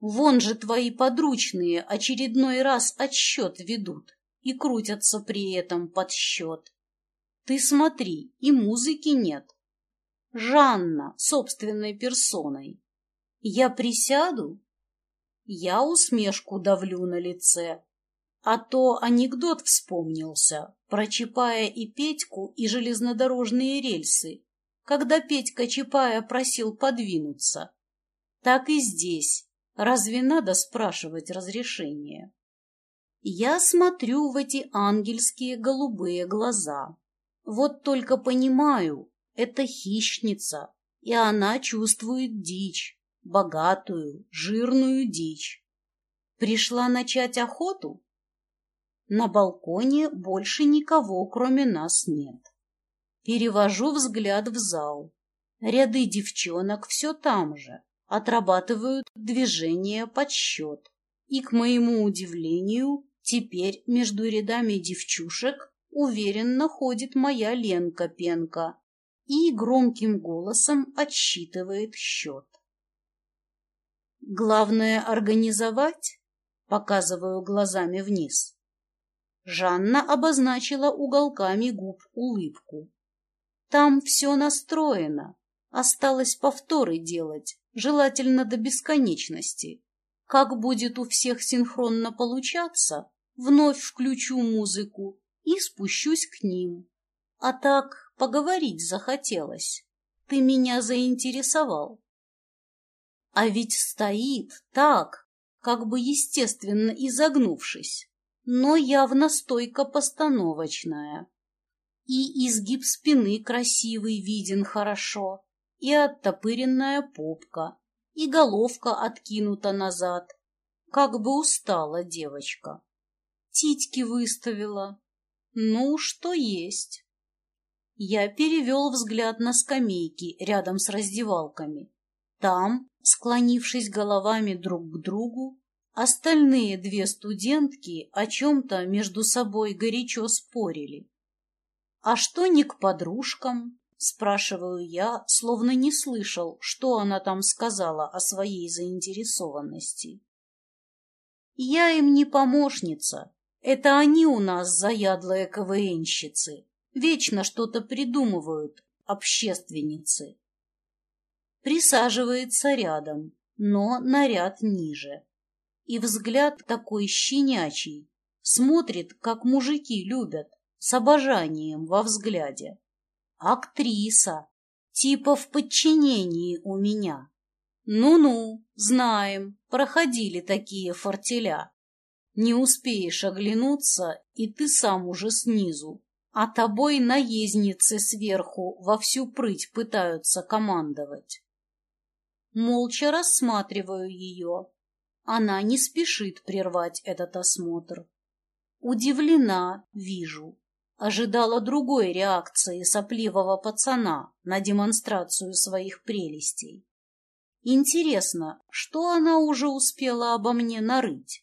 Вон же твои подручные очередной раз отсчет ведут и крутятся при этом под счет. Ты смотри, и музыки нет. Жанна собственной персоной. Я присяду? Я усмешку давлю на лице. А то анекдот вспомнился про Чапая и Петьку и железнодорожные рельсы, когда Петька Чапая просил подвинуться. Так и здесь. Разве надо спрашивать разрешение? Я смотрю в эти ангельские голубые глаза. Вот только понимаю, это хищница, и она чувствует дичь, богатую, жирную дичь. Пришла начать охоту? На балконе больше никого, кроме нас, нет. Перевожу взгляд в зал. Ряды девчонок все там же, отрабатывают движение под счет. И, к моему удивлению, Теперь между рядами девчушек уверенно ходит моя Ленка Пенка и громким голосом отсчитывает счет. Главное организовать, показываю глазами вниз. Жанна обозначила уголками губ улыбку. Там все настроено, осталось повторы делать, желательно до бесконечности. Как будет у всех синхронно получаться, вновь включу музыку и спущусь к ним. А так поговорить захотелось. Ты меня заинтересовал. А ведь стоит так, как бы естественно изогнувшись, но явно стойка постановочная. И изгиб спины красивый виден хорошо, и оттопыренная попка, и головка откинута назад, как бы устала девочка титьки выставила. Ну, что есть. Я перевел взгляд на скамейки рядом с раздевалками. Там, склонившись головами друг к другу, остальные две студентки о чем-то между собой горячо спорили. «А что не к подружкам?» — спрашиваю я, словно не слышал, что она там сказала о своей заинтересованности. «Я им не помощница, это они у нас заядлые КВНщицы. Вечно что-то придумывают, общественницы. Присаживается рядом, но наряд ниже. И взгляд такой щенячий. Смотрит, как мужики любят, с обожанием во взгляде. Актриса. Типа в подчинении у меня. Ну-ну, знаем, проходили такие фортеля. Не успеешь оглянуться, и ты сам уже снизу, а тобой наездницы сверху во всю прыть пытаются командовать. Молча рассматриваю ее. Она не спешит прервать этот осмотр. Удивлена, вижу. Ожидала другой реакции сопливого пацана на демонстрацию своих прелестей. Интересно, что она уже успела обо мне нарыть?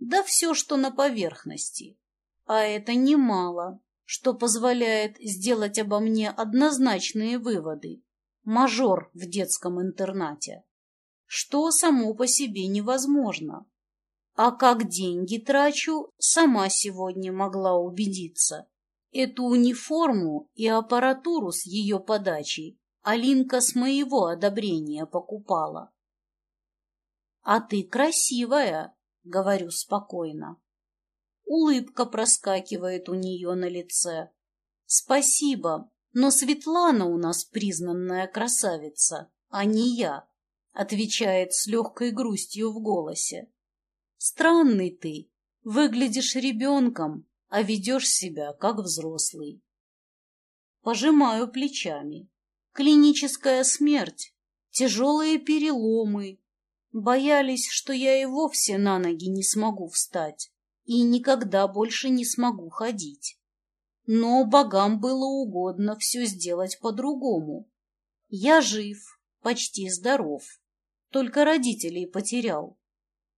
Да все, что на поверхности. А это немало, что позволяет сделать обо мне однозначные выводы. Мажор в детском интернате. Что само по себе невозможно. А как деньги трачу, сама сегодня могла убедиться. Эту униформу и аппаратуру с ее подачей Алинка с моего одобрения покупала. — А ты красивая, — говорю спокойно. Улыбка проскакивает у нее на лице. — Спасибо, но Светлана у нас признанная красавица, а не я, — отвечает с легкой грустью в голосе. — Странный ты, выглядишь ребенком, а ведешь себя как взрослый. Пожимаю плечами. Клиническая смерть, тяжелые переломы. Боялись, что я и вовсе на ноги не смогу встать и никогда больше не смогу ходить. Но богам было угодно все сделать по-другому. Я жив, почти здоров, только родителей потерял.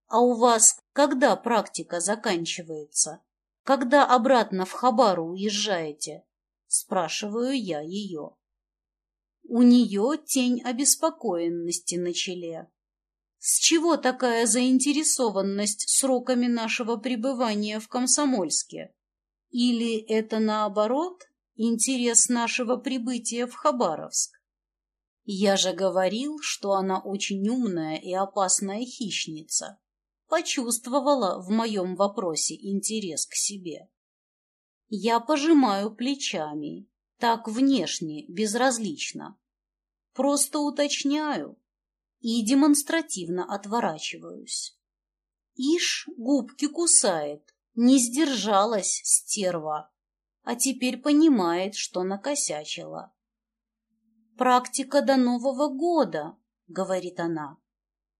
А у вас когда практика заканчивается? Когда обратно в Хабару уезжаете? Спрашиваю я ее. У нее тень обеспокоенности на челе. С чего такая заинтересованность сроками нашего пребывания в Комсомольске? Или это наоборот интерес нашего прибытия в Хабаровск? Я же говорил, что она очень умная и опасная хищница. Почувствовала в моем вопросе интерес к себе. Я пожимаю плечами, так внешне, безразлично. Просто уточняю и демонстративно отворачиваюсь. Ишь, губки кусает, не сдержалась стерва, а теперь понимает, что накосячила. «Практика до Нового года», — говорит она.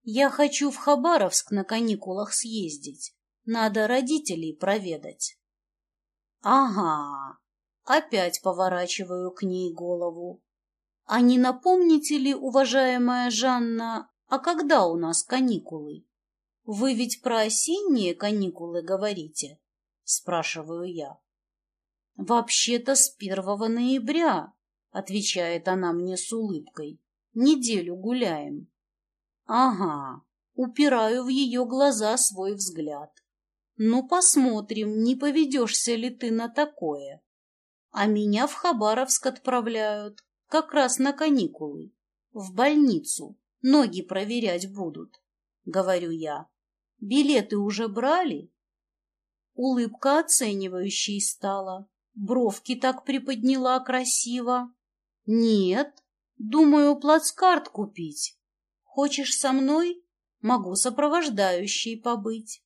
«Я хочу в Хабаровск на каникулах съездить. Надо родителей проведать». «Ага», опять поворачиваю к ней голову. А не напомните ли, уважаемая Жанна, а когда у нас каникулы? Вы ведь про осенние каникулы говорите? Спрашиваю я. Вообще-то с первого ноября, отвечает она мне с улыбкой. Неделю гуляем. Ага, упираю в ее глаза свой взгляд. Ну, посмотрим, не поведешься ли ты на такое. А меня в Хабаровск отправляют, как раз на каникулы. В больницу. Ноги проверять будут, говорю я. Билеты уже брали? Улыбка оценивающей стала. Бровки так приподняла красиво. Нет, думаю, плацкарт купить. Хочешь со мной? Могу сопровождающей побыть.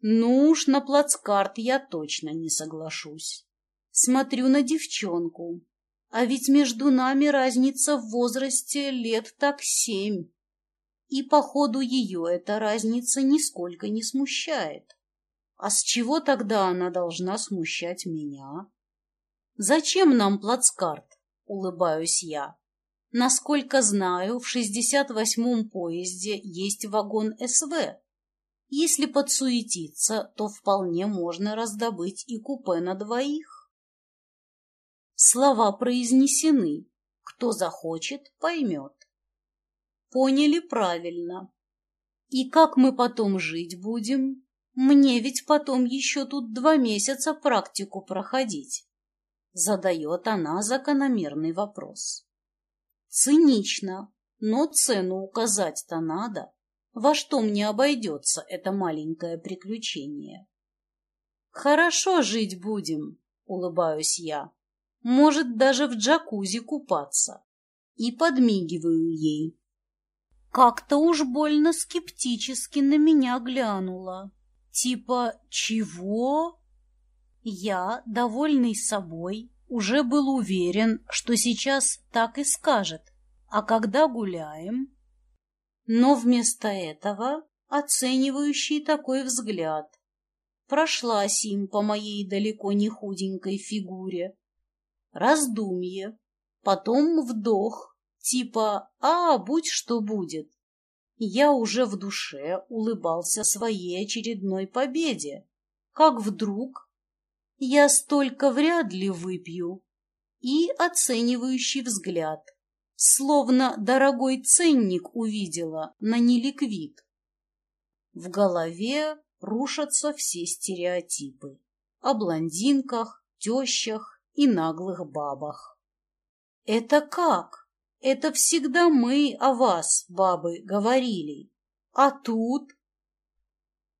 Ну уж на плацкарт я точно не соглашусь. Смотрю на девчонку. А ведь между нами разница в возрасте лет так семь. И, походу, ее эта разница нисколько не смущает. А с чего тогда она должна смущать меня? Зачем нам плацкарт? Улыбаюсь я. Насколько знаю, в 68-м поезде есть вагон СВ. Если подсуетиться, то вполне можно раздобыть и купе на двоих. Слова произнесены. Кто захочет, поймет. Поняли правильно. И как мы потом жить будем? Мне ведь потом еще тут два месяца практику проходить. Задает она закономерный вопрос. Цинично, но цену указать-то надо. Во что мне обойдется это маленькое приключение? Хорошо жить будем, улыбаюсь я может даже в джакузи купаться. И подмигиваю ей. Как-то уж больно скептически на меня глянула. Типа, чего? Я, довольный собой, уже был уверен, что сейчас так и скажет. А когда гуляем? Но вместо этого оценивающий такой взгляд. прошлась им по моей далеко не худенькой фигуре. Раздумье, потом вдох, типа «А, будь что будет». Я уже в душе улыбался своей очередной победе, как вдруг я столько вряд ли выпью и оценивающий взгляд, словно дорогой ценник увидела на неликвид. В голове рушатся все стереотипы о блондинках, тещах и наглых бабах. Это как? Это всегда мы о вас, бабы, говорили. А тут...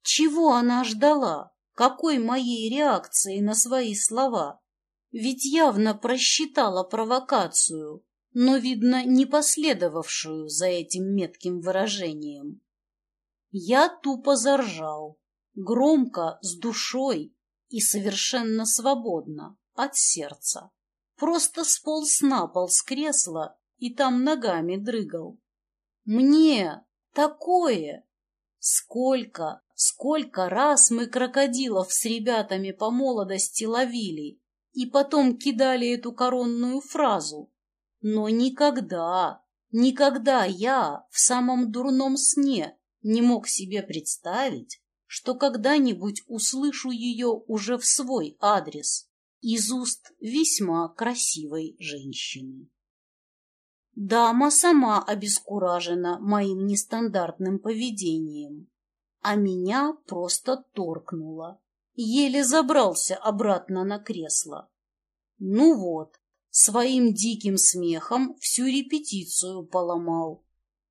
Чего она ждала? Какой моей реакции на свои слова? Ведь явно просчитала провокацию, но, видно, не последовавшую за этим метким выражением. Я тупо заржал, громко, с душой и совершенно свободно, от сердца. Просто сполз на пол с кресла и там ногами дрыгал. Мне такое! Сколько, сколько раз мы крокодилов с ребятами по молодости ловили и потом кидали эту коронную фразу. Но никогда, никогда я в самом дурном сне не мог себе представить, что когда-нибудь услышу ее уже в свой адрес из уст весьма красивой женщины. Дама сама обескуражена моим нестандартным поведением, а меня просто торкнула. Еле забрался обратно на кресло. Ну вот, своим диким смехом всю репетицию поломал.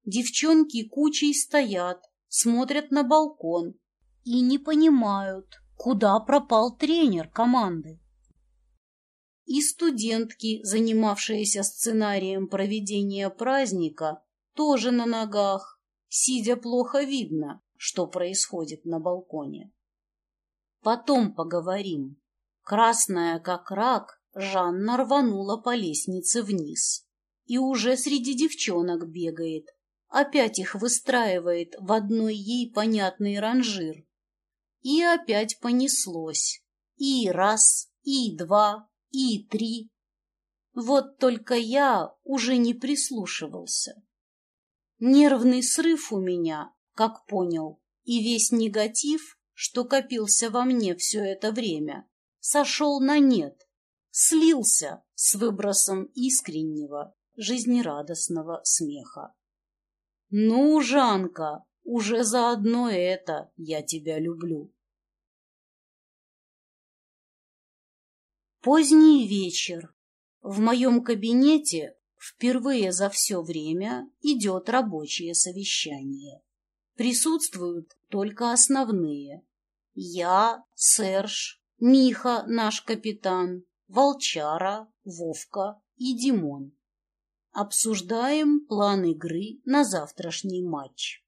Девчонки кучей стоят, смотрят на балкон и не понимают, куда пропал тренер команды. И студентки, занимавшиеся сценарием проведения праздника, тоже на ногах, сидя плохо видно, что происходит на балконе. Потом поговорим. Красная, как рак, Жанна рванула по лестнице вниз и уже среди девчонок бегает, опять их выстраивает в одной ей понятный ранжир. И опять понеслось. И раз, и два, и три. Вот только я уже не прислушивался. Нервный срыв у меня, как понял, и весь негатив, что копился во мне все это время, сошел на нет, слился с выбросом искреннего, жизнерадостного смеха. Ну, Жанка, уже заодно это я тебя люблю. Поздний вечер. В моем кабинете впервые за все время идет рабочее совещание. Присутствуют только основные. Я, Серж, Миха, наш капитан, Волчара, Вовка и Димон. Обсуждаем план игры на завтрашний матч.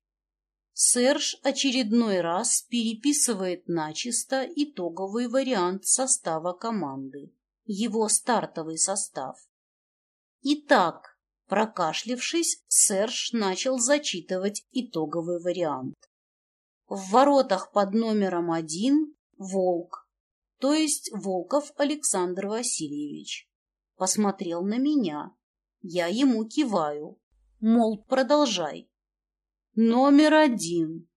Серж очередной раз переписывает начисто итоговый вариант состава команды, его стартовый состав. Итак, прокашлившись, Серж начал зачитывать итоговый вариант. В воротах под номером один – Волк, то есть Волков Александр Васильевич. Посмотрел на меня, я ему киваю, мол, продолжай. Номер один.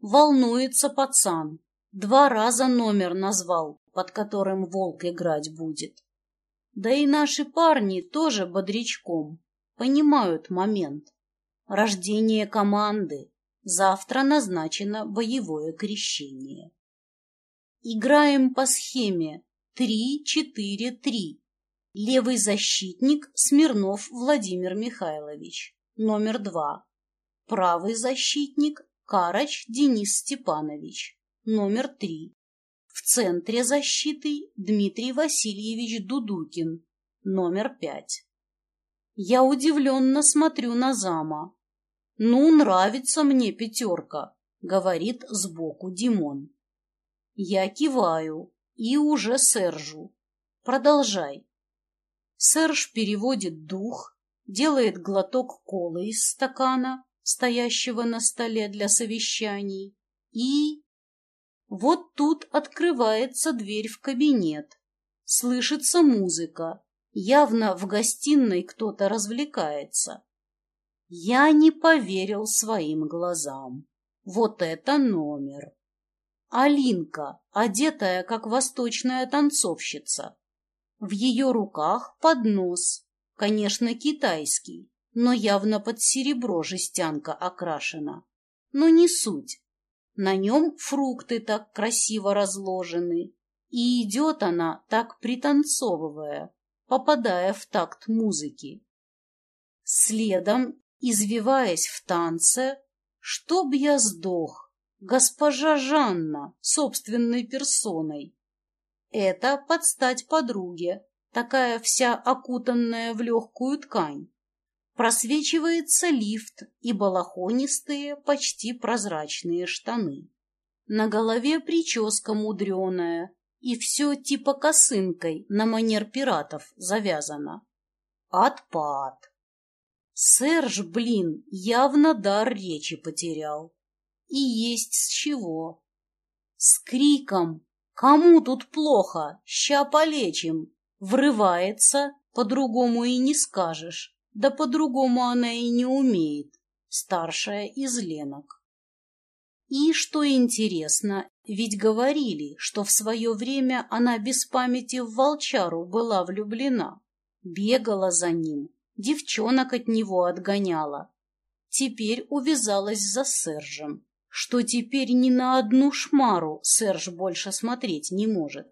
Волнуется пацан. Два раза номер назвал, под которым волк играть будет. Да и наши парни тоже бодрячком. Понимают момент. Рождение команды. Завтра назначено боевое крещение. Играем по схеме 3-4-3. Левый защитник Смирнов Владимир Михайлович, номер два. Правый защитник Карач Денис Степанович, номер три. В центре защиты Дмитрий Васильевич Дудукин, номер пять. Я удивленно смотрю на зама. «Ну, нравится мне пятерка», — говорит сбоку Димон. Я киваю и уже Сержу. Продолжай. Серж переводит дух, делает глоток колы из стакана, стоящего на столе для совещаний, и... Вот тут открывается дверь в кабинет. Слышится музыка. Явно в гостиной кто-то развлекается. Я не поверил своим глазам. Вот это номер! Алинка, одетая как восточная танцовщица. В ее руках поднос, конечно, китайский, но явно под серебро жестянка окрашена. Но не суть. На нем фрукты так красиво разложены, и идет она так пританцовывая, попадая в такт музыки. Следом, извиваясь в танце, чтоб я сдох, госпожа Жанна собственной персоной. Это подстать подруге, такая вся окутанная в легкую ткань. Просвечивается лифт и балахонистые, почти прозрачные штаны. На голове прическа мудреная, и все типа косынкой на манер пиратов завязано. Отпад. Серж, блин, явно дар речи потерял. И есть с чего. С криком «Кому тут плохо? Ща полечим!» Врывается, по-другому и не скажешь. Да по-другому она и не умеет, старшая из Ленок. И, что интересно, ведь говорили, что в свое время она без памяти в волчару была влюблена, бегала за ним, девчонок от него отгоняла. Теперь увязалась за Сержем, что теперь ни на одну шмару Серж больше смотреть не может.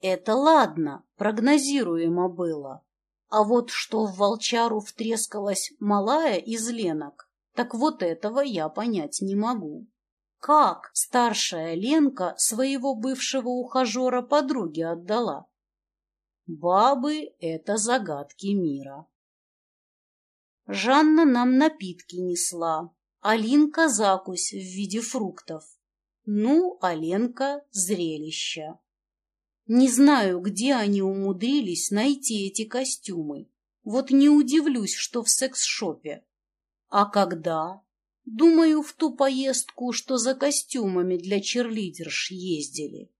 Это ладно, прогнозируемо было. А вот что в волчару втрескалась малая из Ленок, так вот этого я понять не могу. Как старшая Ленка своего бывшего ухажера подруге отдала? Бабы — это загадки мира. Жанна нам напитки несла, Алинка — закусь в виде фруктов. Ну, Аленка — зрелище. Не знаю, где они умудрились найти эти костюмы. Вот не удивлюсь, что в секс-шопе. А когда? Думаю, в ту поездку, что за костюмами для черлидерш ездили.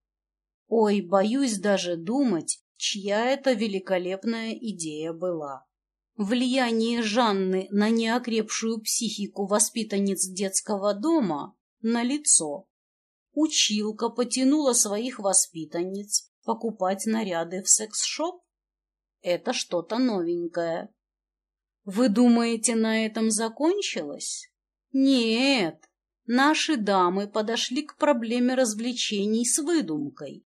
Ой, боюсь даже думать, чья это великолепная идея была. Влияние Жанны на неокрепшую психику воспитанниц детского дома налицо. Училка потянула своих воспитанниц, покупать наряды в секс-шоп? Это что-то новенькое. Вы думаете, на этом закончилось? Нет, наши дамы подошли к проблеме развлечений с выдумкой.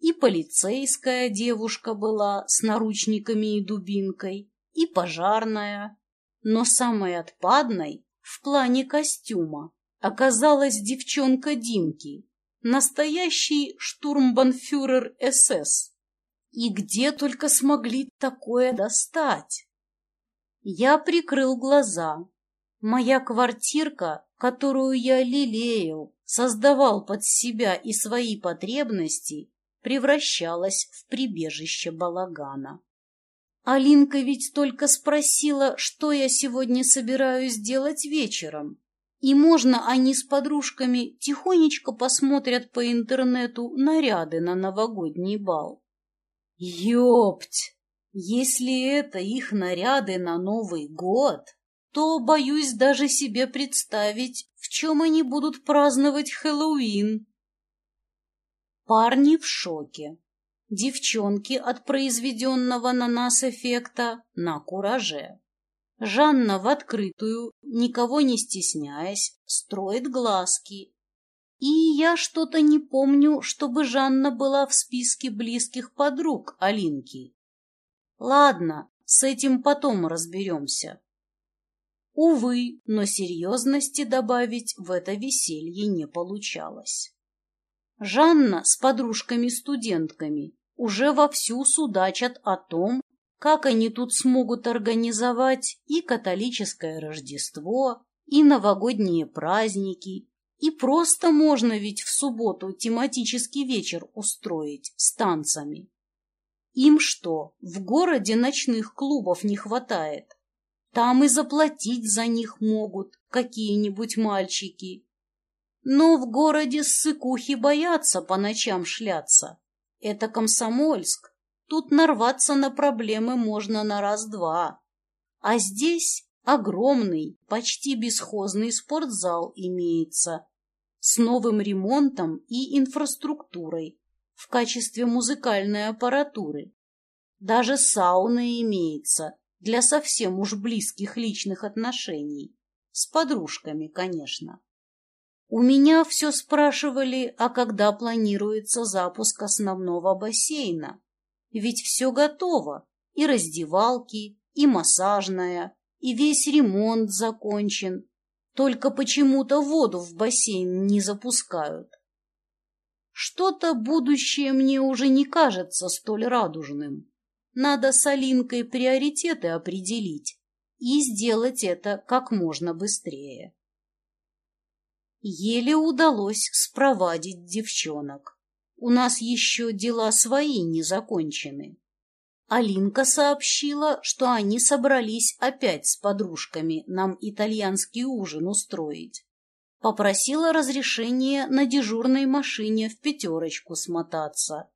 И полицейская девушка была с наручниками и дубинкой, и пожарная. Но самой отпадной в плане костюма оказалась девчонка Димки, Настоящий штурмбанфюрер СС. И где только смогли такое достать? Я прикрыл глаза. Моя квартирка, которую я лелеял, создавал под себя и свои потребности, превращалась в прибежище балагана. Алинка ведь только спросила, что я сегодня собираюсь делать вечером. И можно они с подружками тихонечко посмотрят по интернету наряды на новогодний бал. Ёпть! Если это их наряды на Новый год, то боюсь даже себе представить, в чем они будут праздновать Хэллоуин. Парни в шоке. Девчонки от произведенного на нас эффекта на кураже. Жанна в открытую, никого не стесняясь, строит глазки. И я что-то не помню, чтобы Жанна была в списке близких подруг Алинки. Ладно, с этим потом разберемся. Увы, но серьезности добавить в это веселье не получалось. Жанна с подружками-студентками уже вовсю судачат о том, как они тут смогут организовать и католическое Рождество, и новогодние праздники, и просто можно ведь в субботу тематический вечер устроить с танцами. Им что, в городе ночных клубов не хватает? Там и заплатить за них могут какие-нибудь мальчики. Но в городе ссыкухи боятся по ночам шляться. Это Комсомольск. Тут нарваться на проблемы можно на раз-два. А здесь огромный, почти бесхозный спортзал имеется с новым ремонтом и инфраструктурой в качестве музыкальной аппаратуры. Даже сауна имеется для совсем уж близких личных отношений. С подружками, конечно. У меня все спрашивали, а когда планируется запуск основного бассейна. Ведь все готово, и раздевалки, и массажная, и весь ремонт закончен. Только почему-то воду в бассейн не запускают. Что-то будущее мне уже не кажется столь радужным. Надо с Алинкой приоритеты определить и сделать это как можно быстрее. Еле удалось спровадить девчонок. У нас еще дела свои не закончены. Алинка сообщила, что они собрались опять с подружками нам итальянский ужин устроить. Попросила разрешения на дежурной машине в пятерочку смотаться.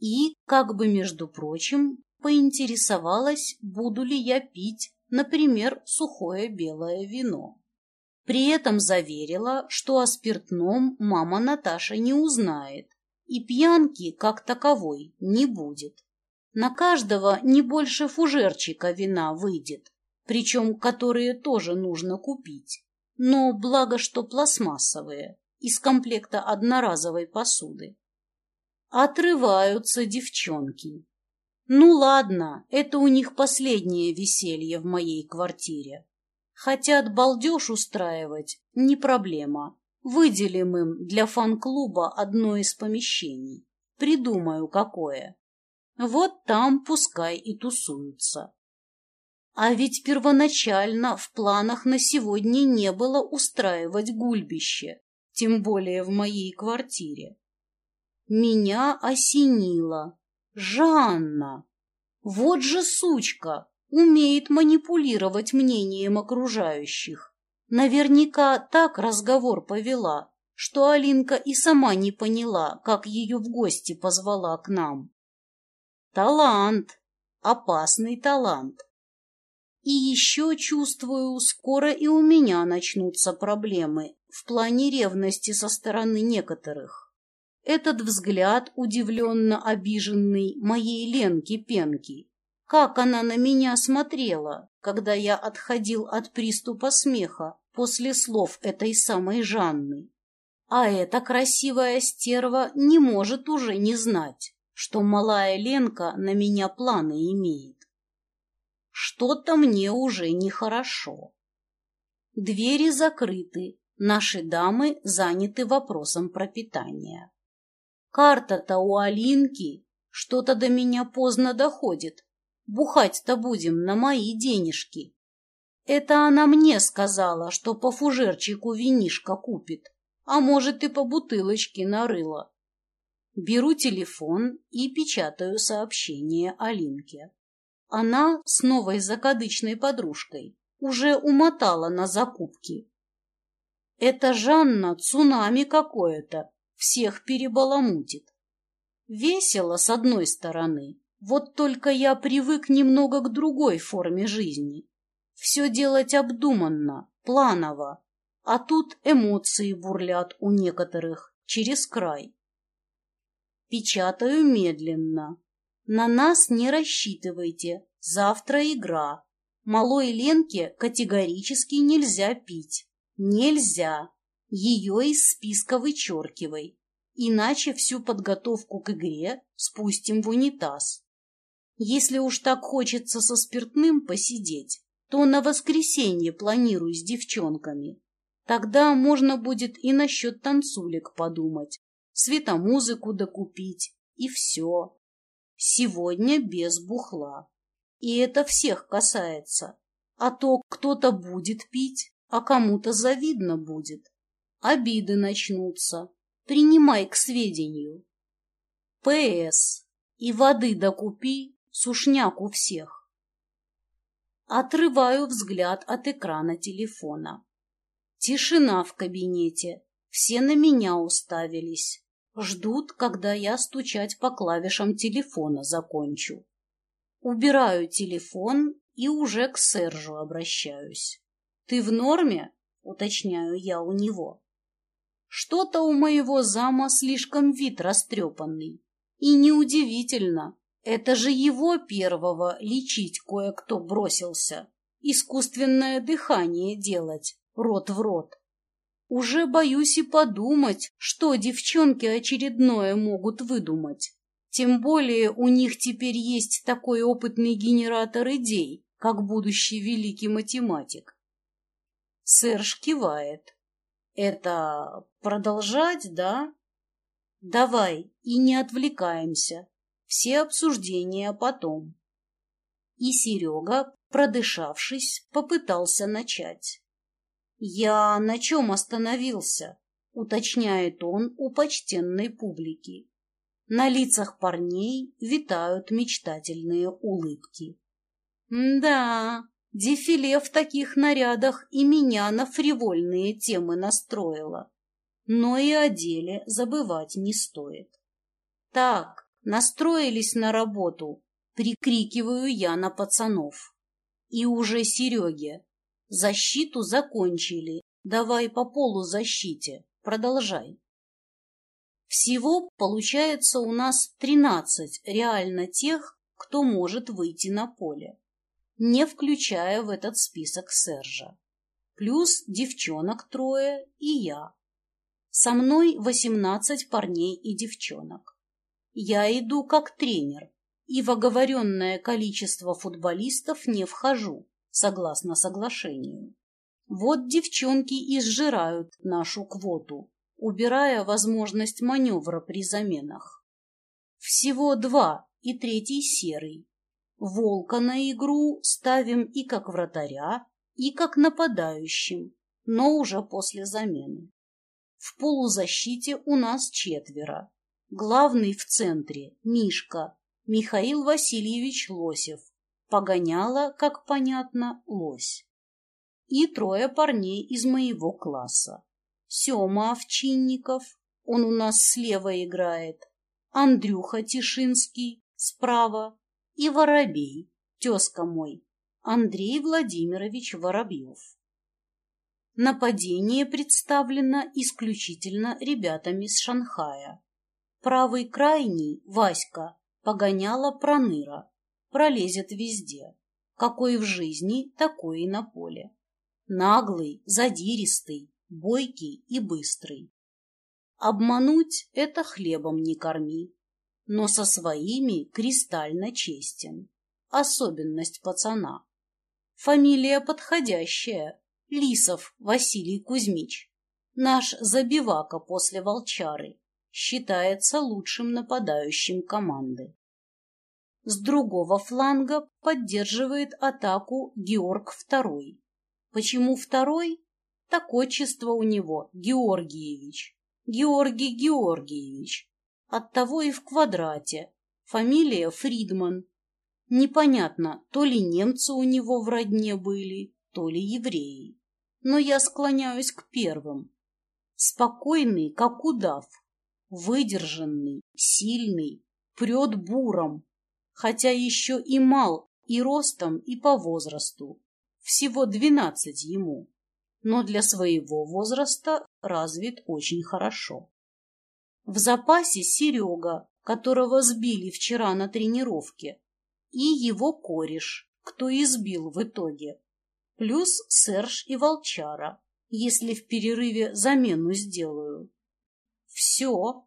И, как бы между прочим, поинтересовалась, буду ли я пить, например, сухое белое вино. При этом заверила, что о спиртном мама Наташа не узнает, и пьянки, как таковой, не будет. На каждого не больше фужерчика вина выйдет, причем которые тоже нужно купить. Но благо, что пластмассовые, из комплекта одноразовой посуды. Отрываются девчонки. Ну ладно, это у них последнее веселье в моей квартире. Хотят балдеж устраивать – не проблема. Выделим им для фан-клуба одно из помещений. Придумаю, какое. Вот там пускай и тусуются. А ведь первоначально в планах на сегодня не было устраивать гульбище, тем более в моей квартире. Меня осенило. Жанна! Вот же сучка! умеет манипулировать мнением окружающих. Наверняка так разговор повела, что Алинка и сама не поняла, как ее в гости позвала к нам. Талант, опасный талант. И еще, чувствую, скоро и у меня начнутся проблемы в плане ревности со стороны некоторых. Этот взгляд, удивленно обиженный моей Ленки-Пенки, как она на меня смотрела, когда я отходил от приступа смеха после слов этой самой Жанны. А эта красивая стерва не может уже не знать, что малая Ленка на меня планы имеет. Что-то мне уже нехорошо. Двери закрыты, наши дамы заняты вопросом пропитания. Карта-то у Алинки что-то до меня поздно доходит, Бухать-то будем на мои денежки. Это она мне сказала, что по фужерчику винишко купит, а может и по бутылочке нарыла. Беру телефон и печатаю сообщение Алинке. Она с новой закадычной подружкой уже умотала на закупки. Это Жанна цунами какое-то, всех перебаламутит. Весело с одной стороны, вот только я привык немного к другой форме жизни. Все делать обдуманно, планово, а тут эмоции бурлят у некоторых через край. Печатаю медленно. На нас не рассчитывайте, завтра игра. Малой Ленке категорически нельзя пить. Нельзя. Ее из списка вычеркивай. Иначе всю подготовку к игре спустим в унитаз. Если уж так хочется со спиртным посидеть, то на воскресенье планирую с девчонками. Тогда можно будет и насчет танцулек подумать, светомузыку докупить, и все. Сегодня без бухла. И это всех касается. А то кто-то будет пить, а кому-то завидно будет. Обиды начнутся. Принимай к сведению. П.С. И воды докупи, Сушняк у всех. Отрываю взгляд от экрана телефона. Тишина в кабинете. Все на меня уставились. Ждут, когда я стучать по клавишам телефона закончу. Убираю телефон и уже к Сержу обращаюсь. «Ты в норме?» — уточняю я у него. Что-то у моего зама слишком вид растрепанный. И неудивительно, это же его первого лечить кое-кто бросился. Искусственное дыхание делать, рот в рот. Уже боюсь и подумать, что девчонки очередное могут выдумать. Тем более у них теперь есть такой опытный генератор идей, как будущий великий математик. Серж кивает. Это продолжать, да? Давай и не отвлекаемся. Все обсуждения потом. И Серега, продышавшись, попытался начать. «Я на чем остановился?» — уточняет он у почтенной публики. На лицах парней витают мечтательные улыбки. «Да, Дефиле в таких нарядах и меня на фривольные темы настроило. Но и о деле забывать не стоит. Так, настроились на работу, прикрикиваю я на пацанов. И уже Сереге. Защиту закончили, давай по полу защите, продолжай. Всего получается у нас тринадцать реально тех, кто может выйти на поле не включая в этот список Сержа. Плюс девчонок трое и я. Со мной восемнадцать парней и девчонок. Я иду как тренер, и в оговоренное количество футболистов не вхожу, согласно соглашению. Вот девчонки и сжирают нашу квоту, убирая возможность маневра при заменах. Всего два и третий серый, Волка на игру ставим и как вратаря, и как нападающим, но уже после замены. В полузащите у нас четверо. Главный в центре – Мишка, Михаил Васильевич Лосев. Погоняла, как понятно, лось. И трое парней из моего класса. Сема Овчинников, он у нас слева играет, Андрюха Тишинский справа, и Воробей, тезка мой, Андрей Владимирович Воробьев. Нападение представлено исключительно ребятами с Шанхая. Правый крайний, Васька, погоняла проныра, пролезет везде. Какой в жизни, такой и на поле. Наглый, задиристый, бойкий и быстрый. Обмануть — это хлебом не корми но со своими кристально честен. Особенность пацана. Фамилия подходящая. Лисов Василий Кузьмич. Наш забивака после волчары. Считается лучшим нападающим команды. С другого фланга поддерживает атаку Георг II. Почему второй? Так отчество у него Георгиевич. Георгий Георгиевич. Оттого и в квадрате. Фамилия Фридман. Непонятно, то ли немцы у него в родне были, то ли евреи. Но я склоняюсь к первым. Спокойный, как удав. Выдержанный, сильный, прет буром. Хотя еще и мал и ростом, и по возрасту. Всего двенадцать ему. Но для своего возраста развит очень хорошо. В запасе Серега, которого сбили вчера на тренировке, и его кореш, кто избил в итоге, плюс Серж и Волчара, если в перерыве замену сделаю. Все.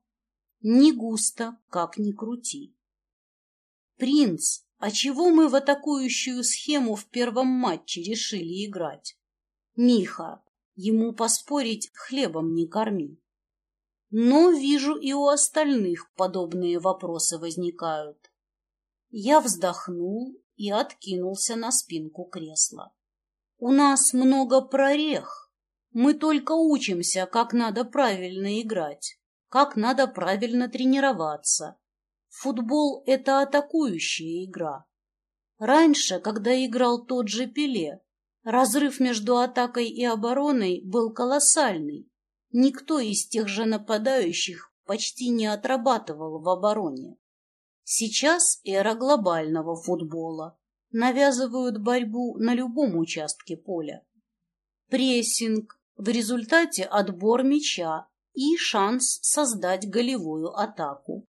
Не густо, как ни крути. Принц, а чего мы в атакующую схему в первом матче решили играть? Миха, ему поспорить хлебом не корми. Но вижу и у остальных подобные вопросы возникают. Я вздохнул и откинулся на спинку кресла. У нас много прорех. Мы только учимся, как надо правильно играть, как надо правильно тренироваться. Футбол — это атакующая игра. Раньше, когда играл тот же Пеле, разрыв между атакой и обороной был колоссальный, Никто из тех же нападающих почти не отрабатывал в обороне. Сейчас эра глобального футбола. Навязывают борьбу на любом участке поля. Прессинг, в результате отбор мяча и шанс создать голевую атаку.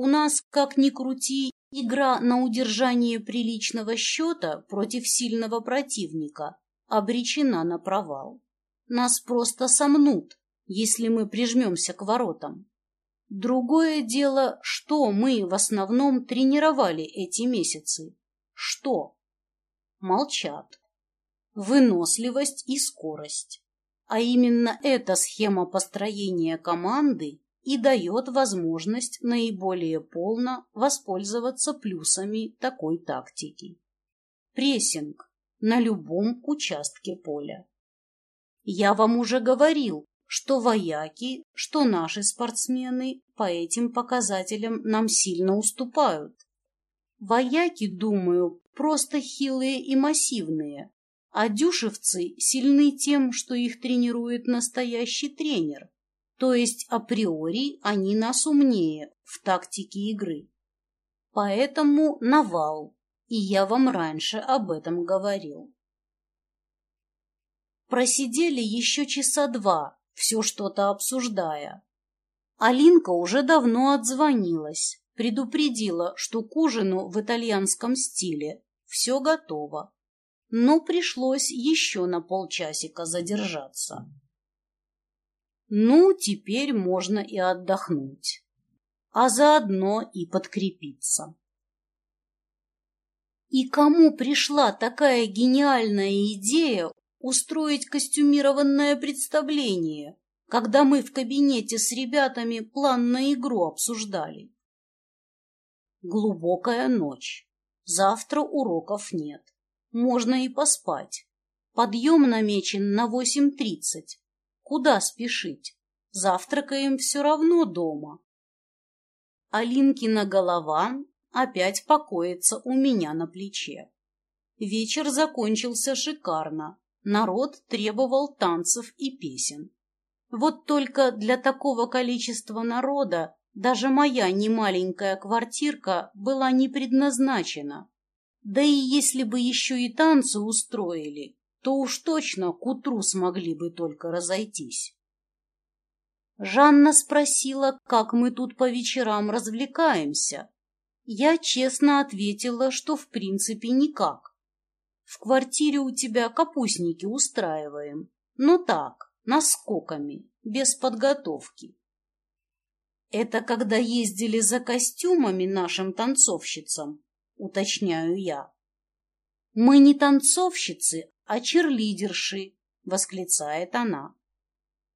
У нас, как ни крути, игра на удержание приличного счета против сильного противника обречена на провал. Нас просто сомнут, если мы прижмемся к воротам. Другое дело, что мы в основном тренировали эти месяцы. Что? Молчат. Выносливость и скорость. А именно эта схема построения команды и дает возможность наиболее полно воспользоваться плюсами такой тактики. Прессинг на любом участке поля. Я вам уже говорил, что вояки, что наши спортсмены по этим показателям нам сильно уступают. Вояки, думаю, просто хилые и массивные, а дюшевцы сильны тем, что их тренирует настоящий тренер, то есть априори они нас умнее в тактике игры. Поэтому навал, и я вам раньше об этом говорил. Просидели еще часа два, все что-то обсуждая. Алинка уже давно отзвонилась, предупредила, что к ужину в итальянском стиле все готово но пришлось еще на полчасика задержаться. Ну, теперь можно и отдохнуть, а заодно и подкрепиться. И кому пришла такая гениальная идея устроить костюмированное представление, когда мы в кабинете с ребятами план на игру обсуждали? Глубокая ночь. Завтра уроков нет. Можно и поспать. Подъем намечен на восемь тридцать. Куда спешить? Завтракаем все равно дома. Алинкина голова опять покоится у меня на плече. Вечер закончился шикарно. Народ требовал танцев и песен. Вот только для такого количества народа даже моя немаленькая квартирка была не предназначена. Да и если бы еще и танцы устроили, то уж точно к утру смогли бы только разойтись. Жанна спросила, как мы тут по вечерам развлекаемся. Я честно ответила, что в принципе никак. В квартире у тебя капустники устраиваем, но так, наскоками, без подготовки. Это когда ездили за костюмами нашим танцовщицам, уточняю я. «Мы не танцовщицы, а черлидерши», — восклицает она.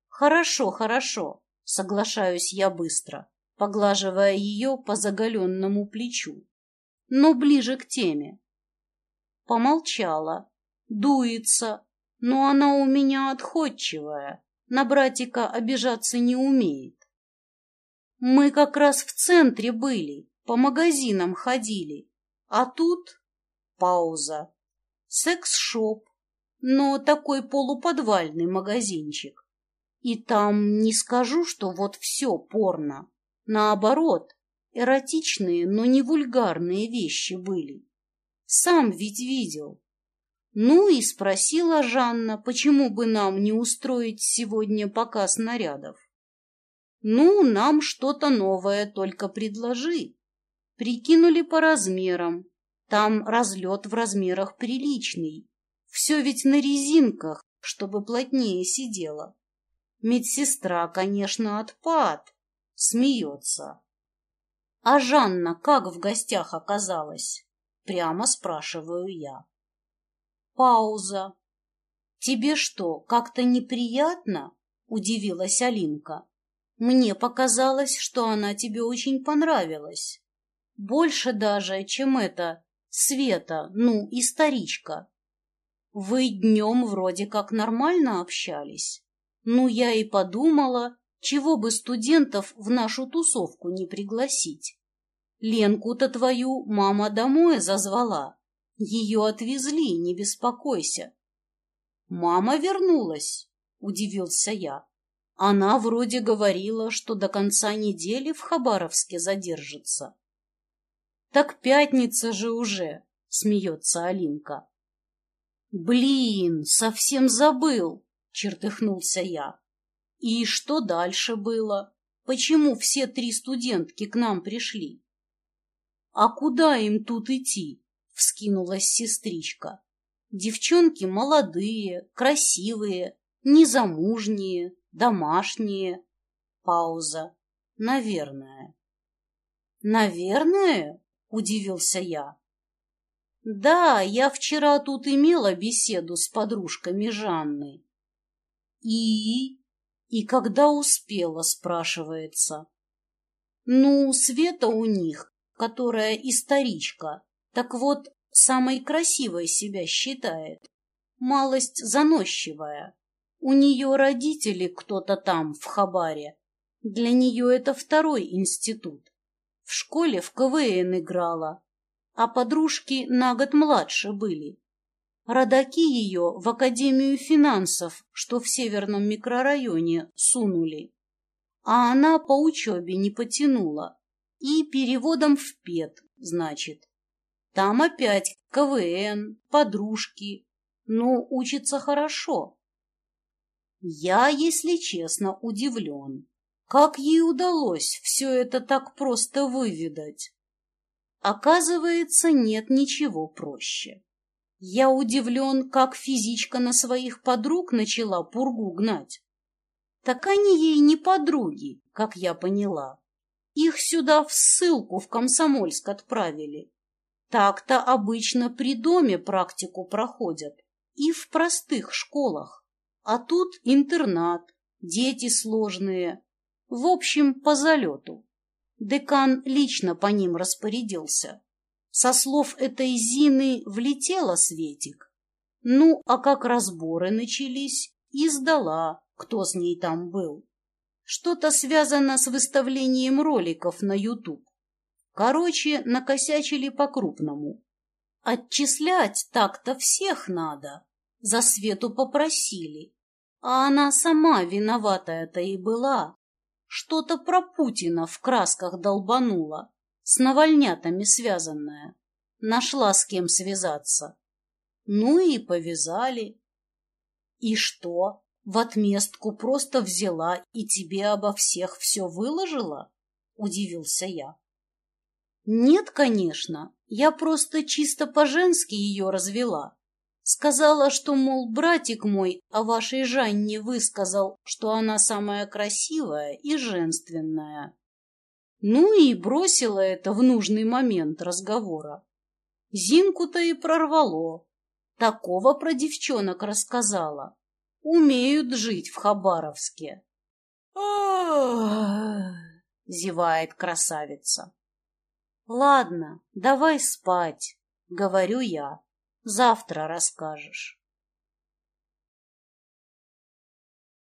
«Хорошо, хорошо», — соглашаюсь я быстро, поглаживая ее по заголенному плечу, но ближе к теме. Помолчала, дуется, но она у меня отходчивая, на братика обижаться не умеет. Мы как раз в центре были, по магазинам ходили, а тут пауза. Секс-шоп, но такой полуподвальный магазинчик. И там не скажу, что вот все порно. Наоборот, эротичные, но не вульгарные вещи были. Сам ведь видел. Ну и спросила Жанна, почему бы нам не устроить сегодня показ нарядов. Ну, нам что-то новое только предложи. Прикинули по размерам. Там разлет в размерах приличный. Все ведь на резинках, чтобы плотнее сидело. Медсестра, конечно, отпад. Смеется. А Жанна как в гостях оказалась? Прямо спрашиваю я. Пауза. Тебе что, как-то неприятно? Удивилась Алинка. Мне показалось, что она тебе очень понравилась. Больше даже, чем это Света, ну, и старичка. Вы днем вроде как нормально общались. Ну, я и подумала, чего бы студентов в нашу тусовку не пригласить. Ленку-то твою мама домой зазвала. Ее отвезли, не беспокойся. Мама вернулась, удивился я. Она вроде говорила, что до конца недели в Хабаровске задержится. Так пятница же уже, смеется Алинка. Блин, совсем забыл, чертыхнулся я. И что дальше было? Почему все три студентки к нам пришли? А куда им тут идти? Вскинулась сестричка. Девчонки молодые, красивые, незамужние, домашние. Пауза. Наверное. Наверное? Удивился я. Да, я вчера тут имела беседу с подружками Жанны. И... И когда успела, спрашивается. Ну, Света у них, которая историчка, так вот, самой красивой себя считает. Малость заносчивая. У нее родители кто-то там, в Хабаре. Для нее это второй институт. В школе в КВН играла, а подружки на год младше были. Родаки ее в Академию финансов, что в северном микрорайоне, сунули. А она по учебе не потянула. И переводом в ПЕД, значит. Там опять КВН, подружки. Но учится хорошо. Я, если честно, удивлен. Как ей удалось все это так просто выведать? Оказывается, нет ничего проще. Я удивлен, как физичка на своих подруг начала пургу гнать. Так они ей не подруги, как я поняла. Их сюда в ссылку в Комсомольск отправили. Так-то обычно при доме практику проходят и в простых школах. А тут интернат, дети сложные. В общем, по залету. Декан лично по ним распорядился. Со слов этой Зины влетела Светик. Ну, а как разборы начались, и сдала, кто с ней там был. Что-то связано с выставлением роликов на YouTube. Короче, накосячили по-крупному. Отчислять так-то всех надо. За Свету попросили. А она сама виноватая-то и была. Что-то про Путина в красках долбанула, с навальнятами связанная. Нашла с кем связаться. Ну и повязали. И что, в отместку просто взяла и тебе обо всех все выложила? Удивился я. Нет, конечно, я просто чисто по-женски ее развела. Сказала, что, мол, братик мой о вашей Жанне высказал, что она самая красивая и женственная. Ну и бросила это в нужный момент разговора. Зинку-то и прорвало. Такого про девчонок рассказала. Умеют жить в Хабаровске. зевает красавица. Ладно, давай спать, говорю я. Завтра расскажешь.